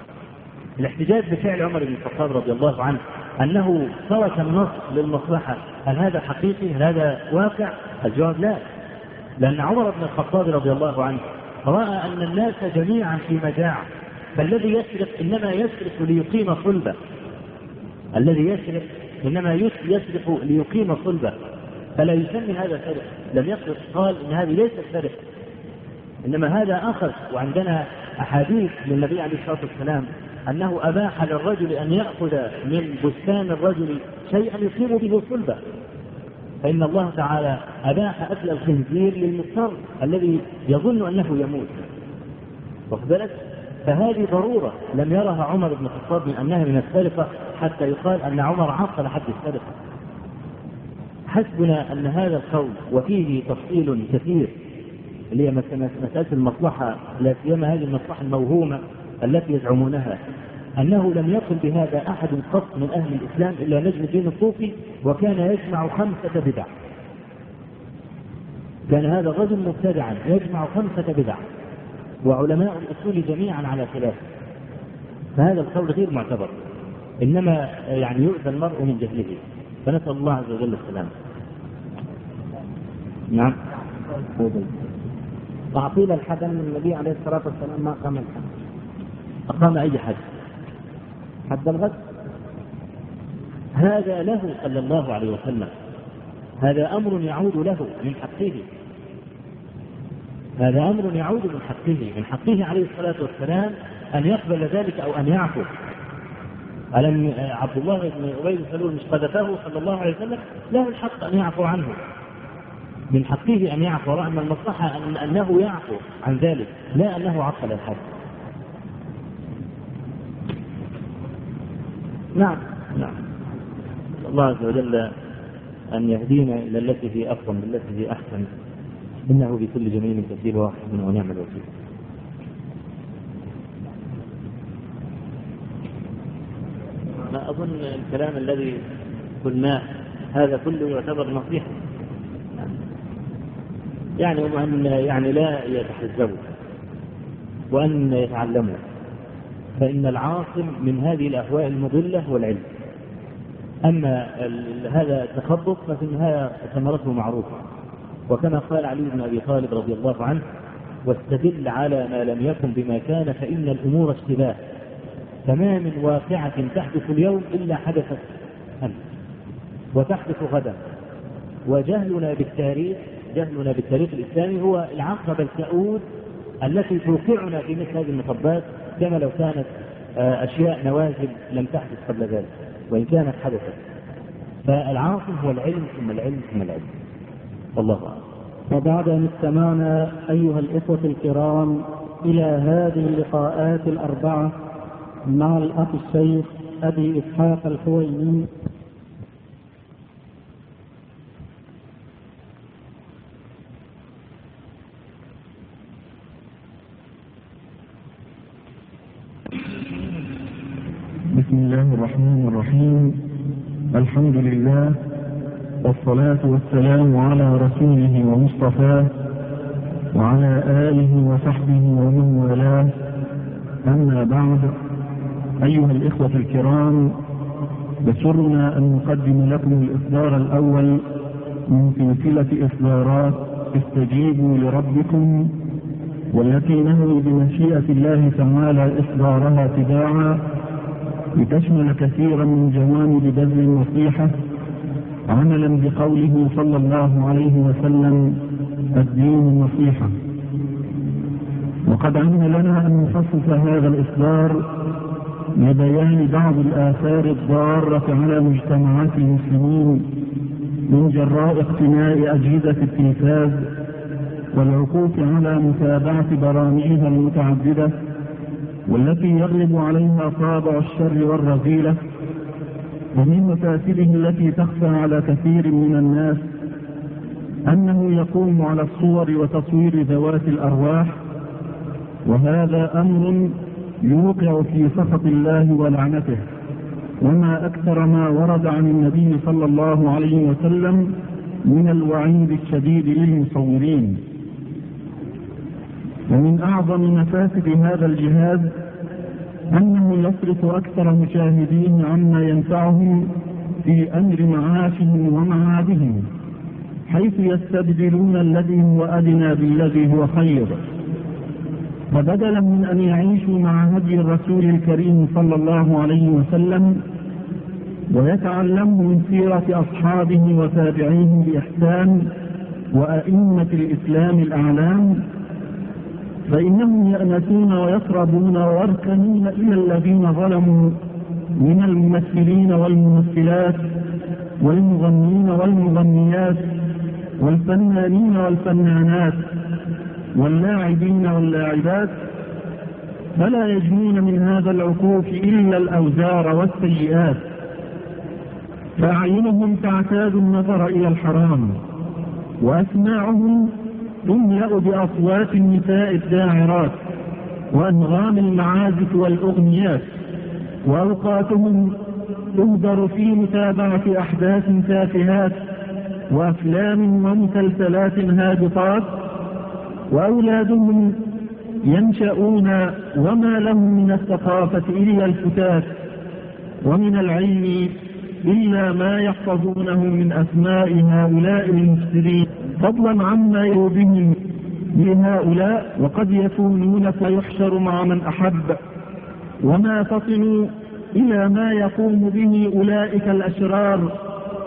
الاحتجاج بفعل عمر بن الخطاب رضي الله عنه أنه ترك النص للمصلحة هل هذا حقيقي؟ هل هذا واقع؟ الجواب لا لأن عمر بن الخطاب رضي الله عنه رأى أن الناس جميعا في مجاعة فالذي يسرق إنما يسرق ليقيم صلبه. الذي يسرق إنما يسرق ليقيم صلبه. فلا يسمي هذا سرق. لم يقل قال إن هذه ليست سرقة. إنما هذا اخذ وعندنا أحاديث للنبي عليه الصلاة والسلام أنه أباح للرجل أن يأخذ من بستان الرجل شيئا يقيم به صلبة. فإن الله تعالى أباح أكل الخنزير للمضطر الذي يظن أنه يموت. واخد بالك؟ فهذه ضرورة. لم يرها عمر بن الخطاب من أنها من السرقة حتى يقال أن عمر عقل حد السرقة. حسبنا أن هذا القول وفيه تفصيل كثير. اللي هي مسألة المصلحة لا سيما هذه المصلحة الموهومة التي يزعمونها. أنه لم يقل بهذا أحد قط من أهل الإسلام إلا نجم الدين الصوفي وكان يجمع خمسة بدع. كان هذا الرجل مبتدعا يجمع خمسة بدع وعلماء الأصول جميعا على خلافه فهذا القول غير معتبر إنما يعني يؤذى المرء من جهله. فنسأل الله عز وجل السلامة. نعم. تعطيل الحد ان النبي عليه الصلاة والسلام ما قام الحد أقام أي حد حد الغد؟ هذا له صلى الله عليه وسلم. هذا أمر يعود له من حقه. هذا أمر يعود من حقه. من حقه عليه الصلاة والسلام أن يقبل ذلك أو أن يعفو. ألم عبد الله بن أبي بن سلول مش قذفه صلى الله عليه وسلم له الحق أن يعفو عنه. من حقه أن يعفو رغم المصلحة أن أنه يعفو عن ذلك لا أنه عقل الحد نعم. نعم. الله عز وجل أن يهدينا إلى التي هي أفضل التي هي أحسن. إنه بكل جميل كثير واحد ونعم الوكيل. ما أظن الكلام الذي قلناه هذا كله يعتبر نصيحة. يعني هم أن يعني لا يتحزبوا وأن يتعلموا. فإن العاصم من هذه الأهواء المضلة هو العلم. أما هذا التخبط ففي النهاية ثمرته معروفة وكما قال علي بن أبي طالب رضي الله عنه واستدل على ما لم يكن بما كان فإن الأمور اشتباه. فما من واقعة تحدث اليوم إلا حدثت أمس. وتحدث غدا. وجهلنا بالتاريخ جهلنا بالتاريخ الإسلامي هو العقبة الكؤود التي توقعنا في مثل هذه المطبات كما لو كانت آه، أشياء نوازل لم تحدث قبل ذلك وإن كانت حدثت. فالعاصم هو العلم ثم العلم ثم العلم. والله أعلم. وبعد أن استمعنا أيها الإخوة الكرام إلى هذه اللقاءات الأربعة مع الأخ الشيخ أبي إسحاق الحويني بسم الله الرحمن الرحيم الحمد لله والصلاة والسلام على رسوله ومصطفاه وعلى آله وصحبه ومن والاه أما بعد أيها الإخوة الكرام يسرنا أن نقدم لكم الإصدار الأول من سلسلة إصدارات استجيبوا لربكم والتي نهي بمشيئة الله تعالى إصدارها تباعا لتشمل كثيرا من جوانب بذل النصيحة عملا بقوله صلى الله عليه وسلم الدين النصيحة. وقد عين لنا أن نخصص هذا الإصدار لبيان بعض الآثار الضارة على مجتمعات المسلمين من جراء اقتناء أجهزة التلفاز والعكوف على متابعة برامجها المتعددة. والتي يغلب عليها طابع الشر والرذيلة ومن مفاسده التي تخفى على كثير من الناس أنه يقوم على الصور وتصوير ذوات الأرواح وهذا أمر يوقع في سخط الله ولعنته. وما أكثر ما ورد عن النبي صلى الله عليه وسلم من الوعيد الشديد للمصورين. ومن أعظم مفاسد هذا الجهاز أنه يصرف أكثر مشاهديه عما ينفعهم في أمر معاشهم ومعادهم حيث يستبدلون الذي هو أدنى بالذي هو خير. فبدلا من أن يعيشوا مع هدي الرسول الكريم صلى الله عليه وسلم ويتعلموا من سيرة أصحابه وتابعيه بإحسان وأئمة الإسلام الأعلام فإنهم يأنسون ويقربون ويركنون إلى الذين ظلموا من الممثلين والممثلات والمغنين والمغنيات والفنانين والفنانات واللاعبين واللاعبات فلا يجنون من هذا العكوف إلا الأوزار والسيئات فأعينهم تعتاد النظر إلى الحرام وأسماعهم تملأ بأصوات النساء الداعرات وأنغام المعازف والأغنيات وأوقاتهم تهدر في متابعة أحداث تافهات وأفلام ومسلسلات هابطات وأولادهم ينشأون وما لهم من الثقافة إلا الفتات ومن العلم إلا ما يحفظونه من أسماء هؤلاء المفسدين فضلا عما بهم لهؤلاء وقد يكونون فيحشر مع من أحب وما فطنوا إلى ما يقوم به أولئك الأشرار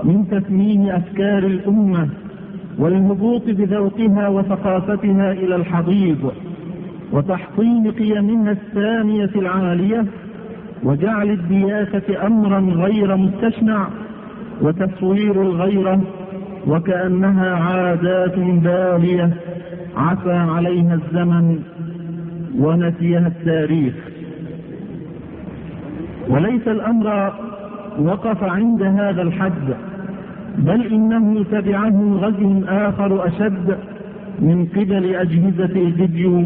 من تثمين أفكار الأمة والهبوط بذوقها وثقافتها إلى الحضيض وتحطيم قيمها السامية العالية وجعل الدياسة أمرا غير مستشنع وتصوير الغيرة وكأنها عادات بالية عفى عليها الزمن ونسيها التاريخ. وليس الأمر وقف عند هذا الحد بل إنه تبعه غزو آخر أشد من قبل أجهزة الفيديو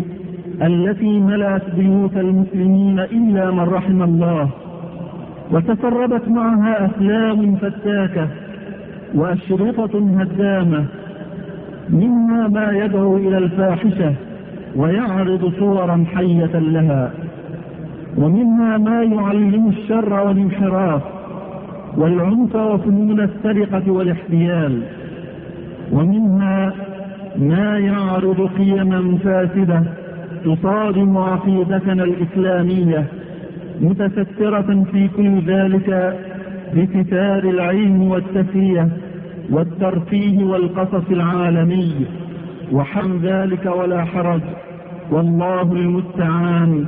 التي ملأت بيوت المسلمين إلا من رحم الله وتسربت معها أفلام فتاكة وأشرطة هدامة منها ما يدعو إلى الفاحشة ويعرض صورا حية لها ومنها ما يعلم الشر والانحراف والعنف وفنون السرقة والاحتيال ومنها ما يعرض قيما فاسدة تصادم عقيدتنا الإسلامية متسترة في كل ذلك بستار العلم والتسلية والترفيه والقصص العالمي وحم ذلك ولا حرج والله المستعان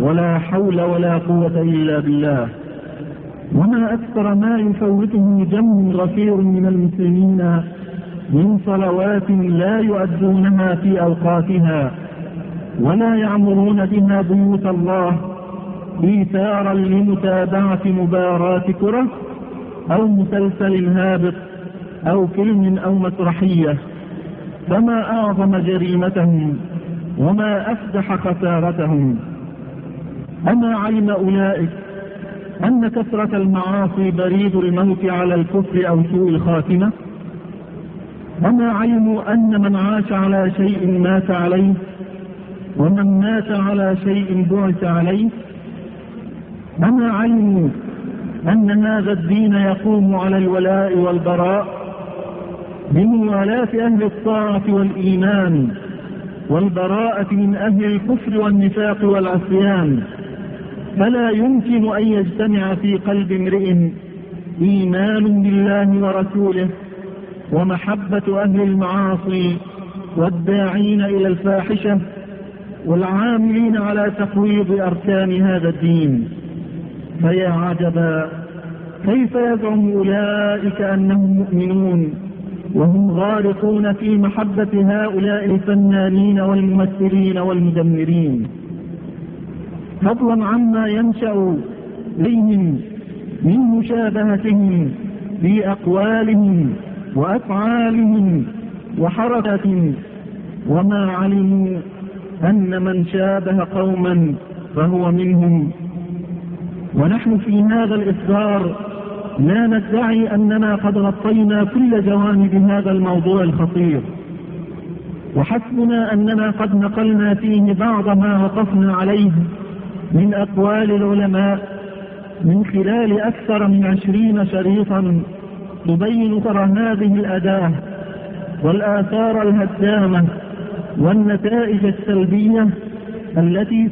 ولا حول ولا قوة إلا بالله. وما أكثر ما يفوته جم غفير من المسلمين من صلوات لا يؤدونها في أوقاتها ولا يعمرون بها بيوت الله إيثارا لمتابعة مباراة كرة أو مسلسل هابط أو فيلم أو مسرحية فما أعظم جريمتهم وما أفدح خسارتهم أما علم أولئك أن كثرة المعاصي بريد الموت على الكفر أو سوء الخاتمة أما علموا أن من عاش على شيء مات عليه ومن مات على شيء بعث عليه أما علموا أن هذا الدين يقوم على الولاء والبراء بموالاة أهل الطاعة والإيمان والبراءة من أهل الكفر والنفاق والعصيان. فلا يمكن أن يجتمع في قلب امرئ إيمان بالله ورسوله ومحبة أهل المعاصي والداعين إلى الفاحشة والعاملين على تقويض أركان هذا الدين. فيا عجبا كيف يزعم أولئك أنهم مؤمنون وهم غارقون في محبة هؤلاء الفنانين والممثلين والمدمرين؟ فضلا عما ينشأ بهم من مشابهتهم في أقوالهم وأفعالهم وحركة وما علموا أن من شابه قوما فهو منهم. ونحن في هذا الإصدار لا ندعي أننا قد غطينا كل جوانب هذا الموضوع الخطير. وحسبنا أننا قد نقلنا فيه بعض ما وقفنا عليه من أقوال العلماء من خلال أكثر من عشرين شريطا تبين ترى هذه الأداة والآثار الهدامة والنتائج السلبية التي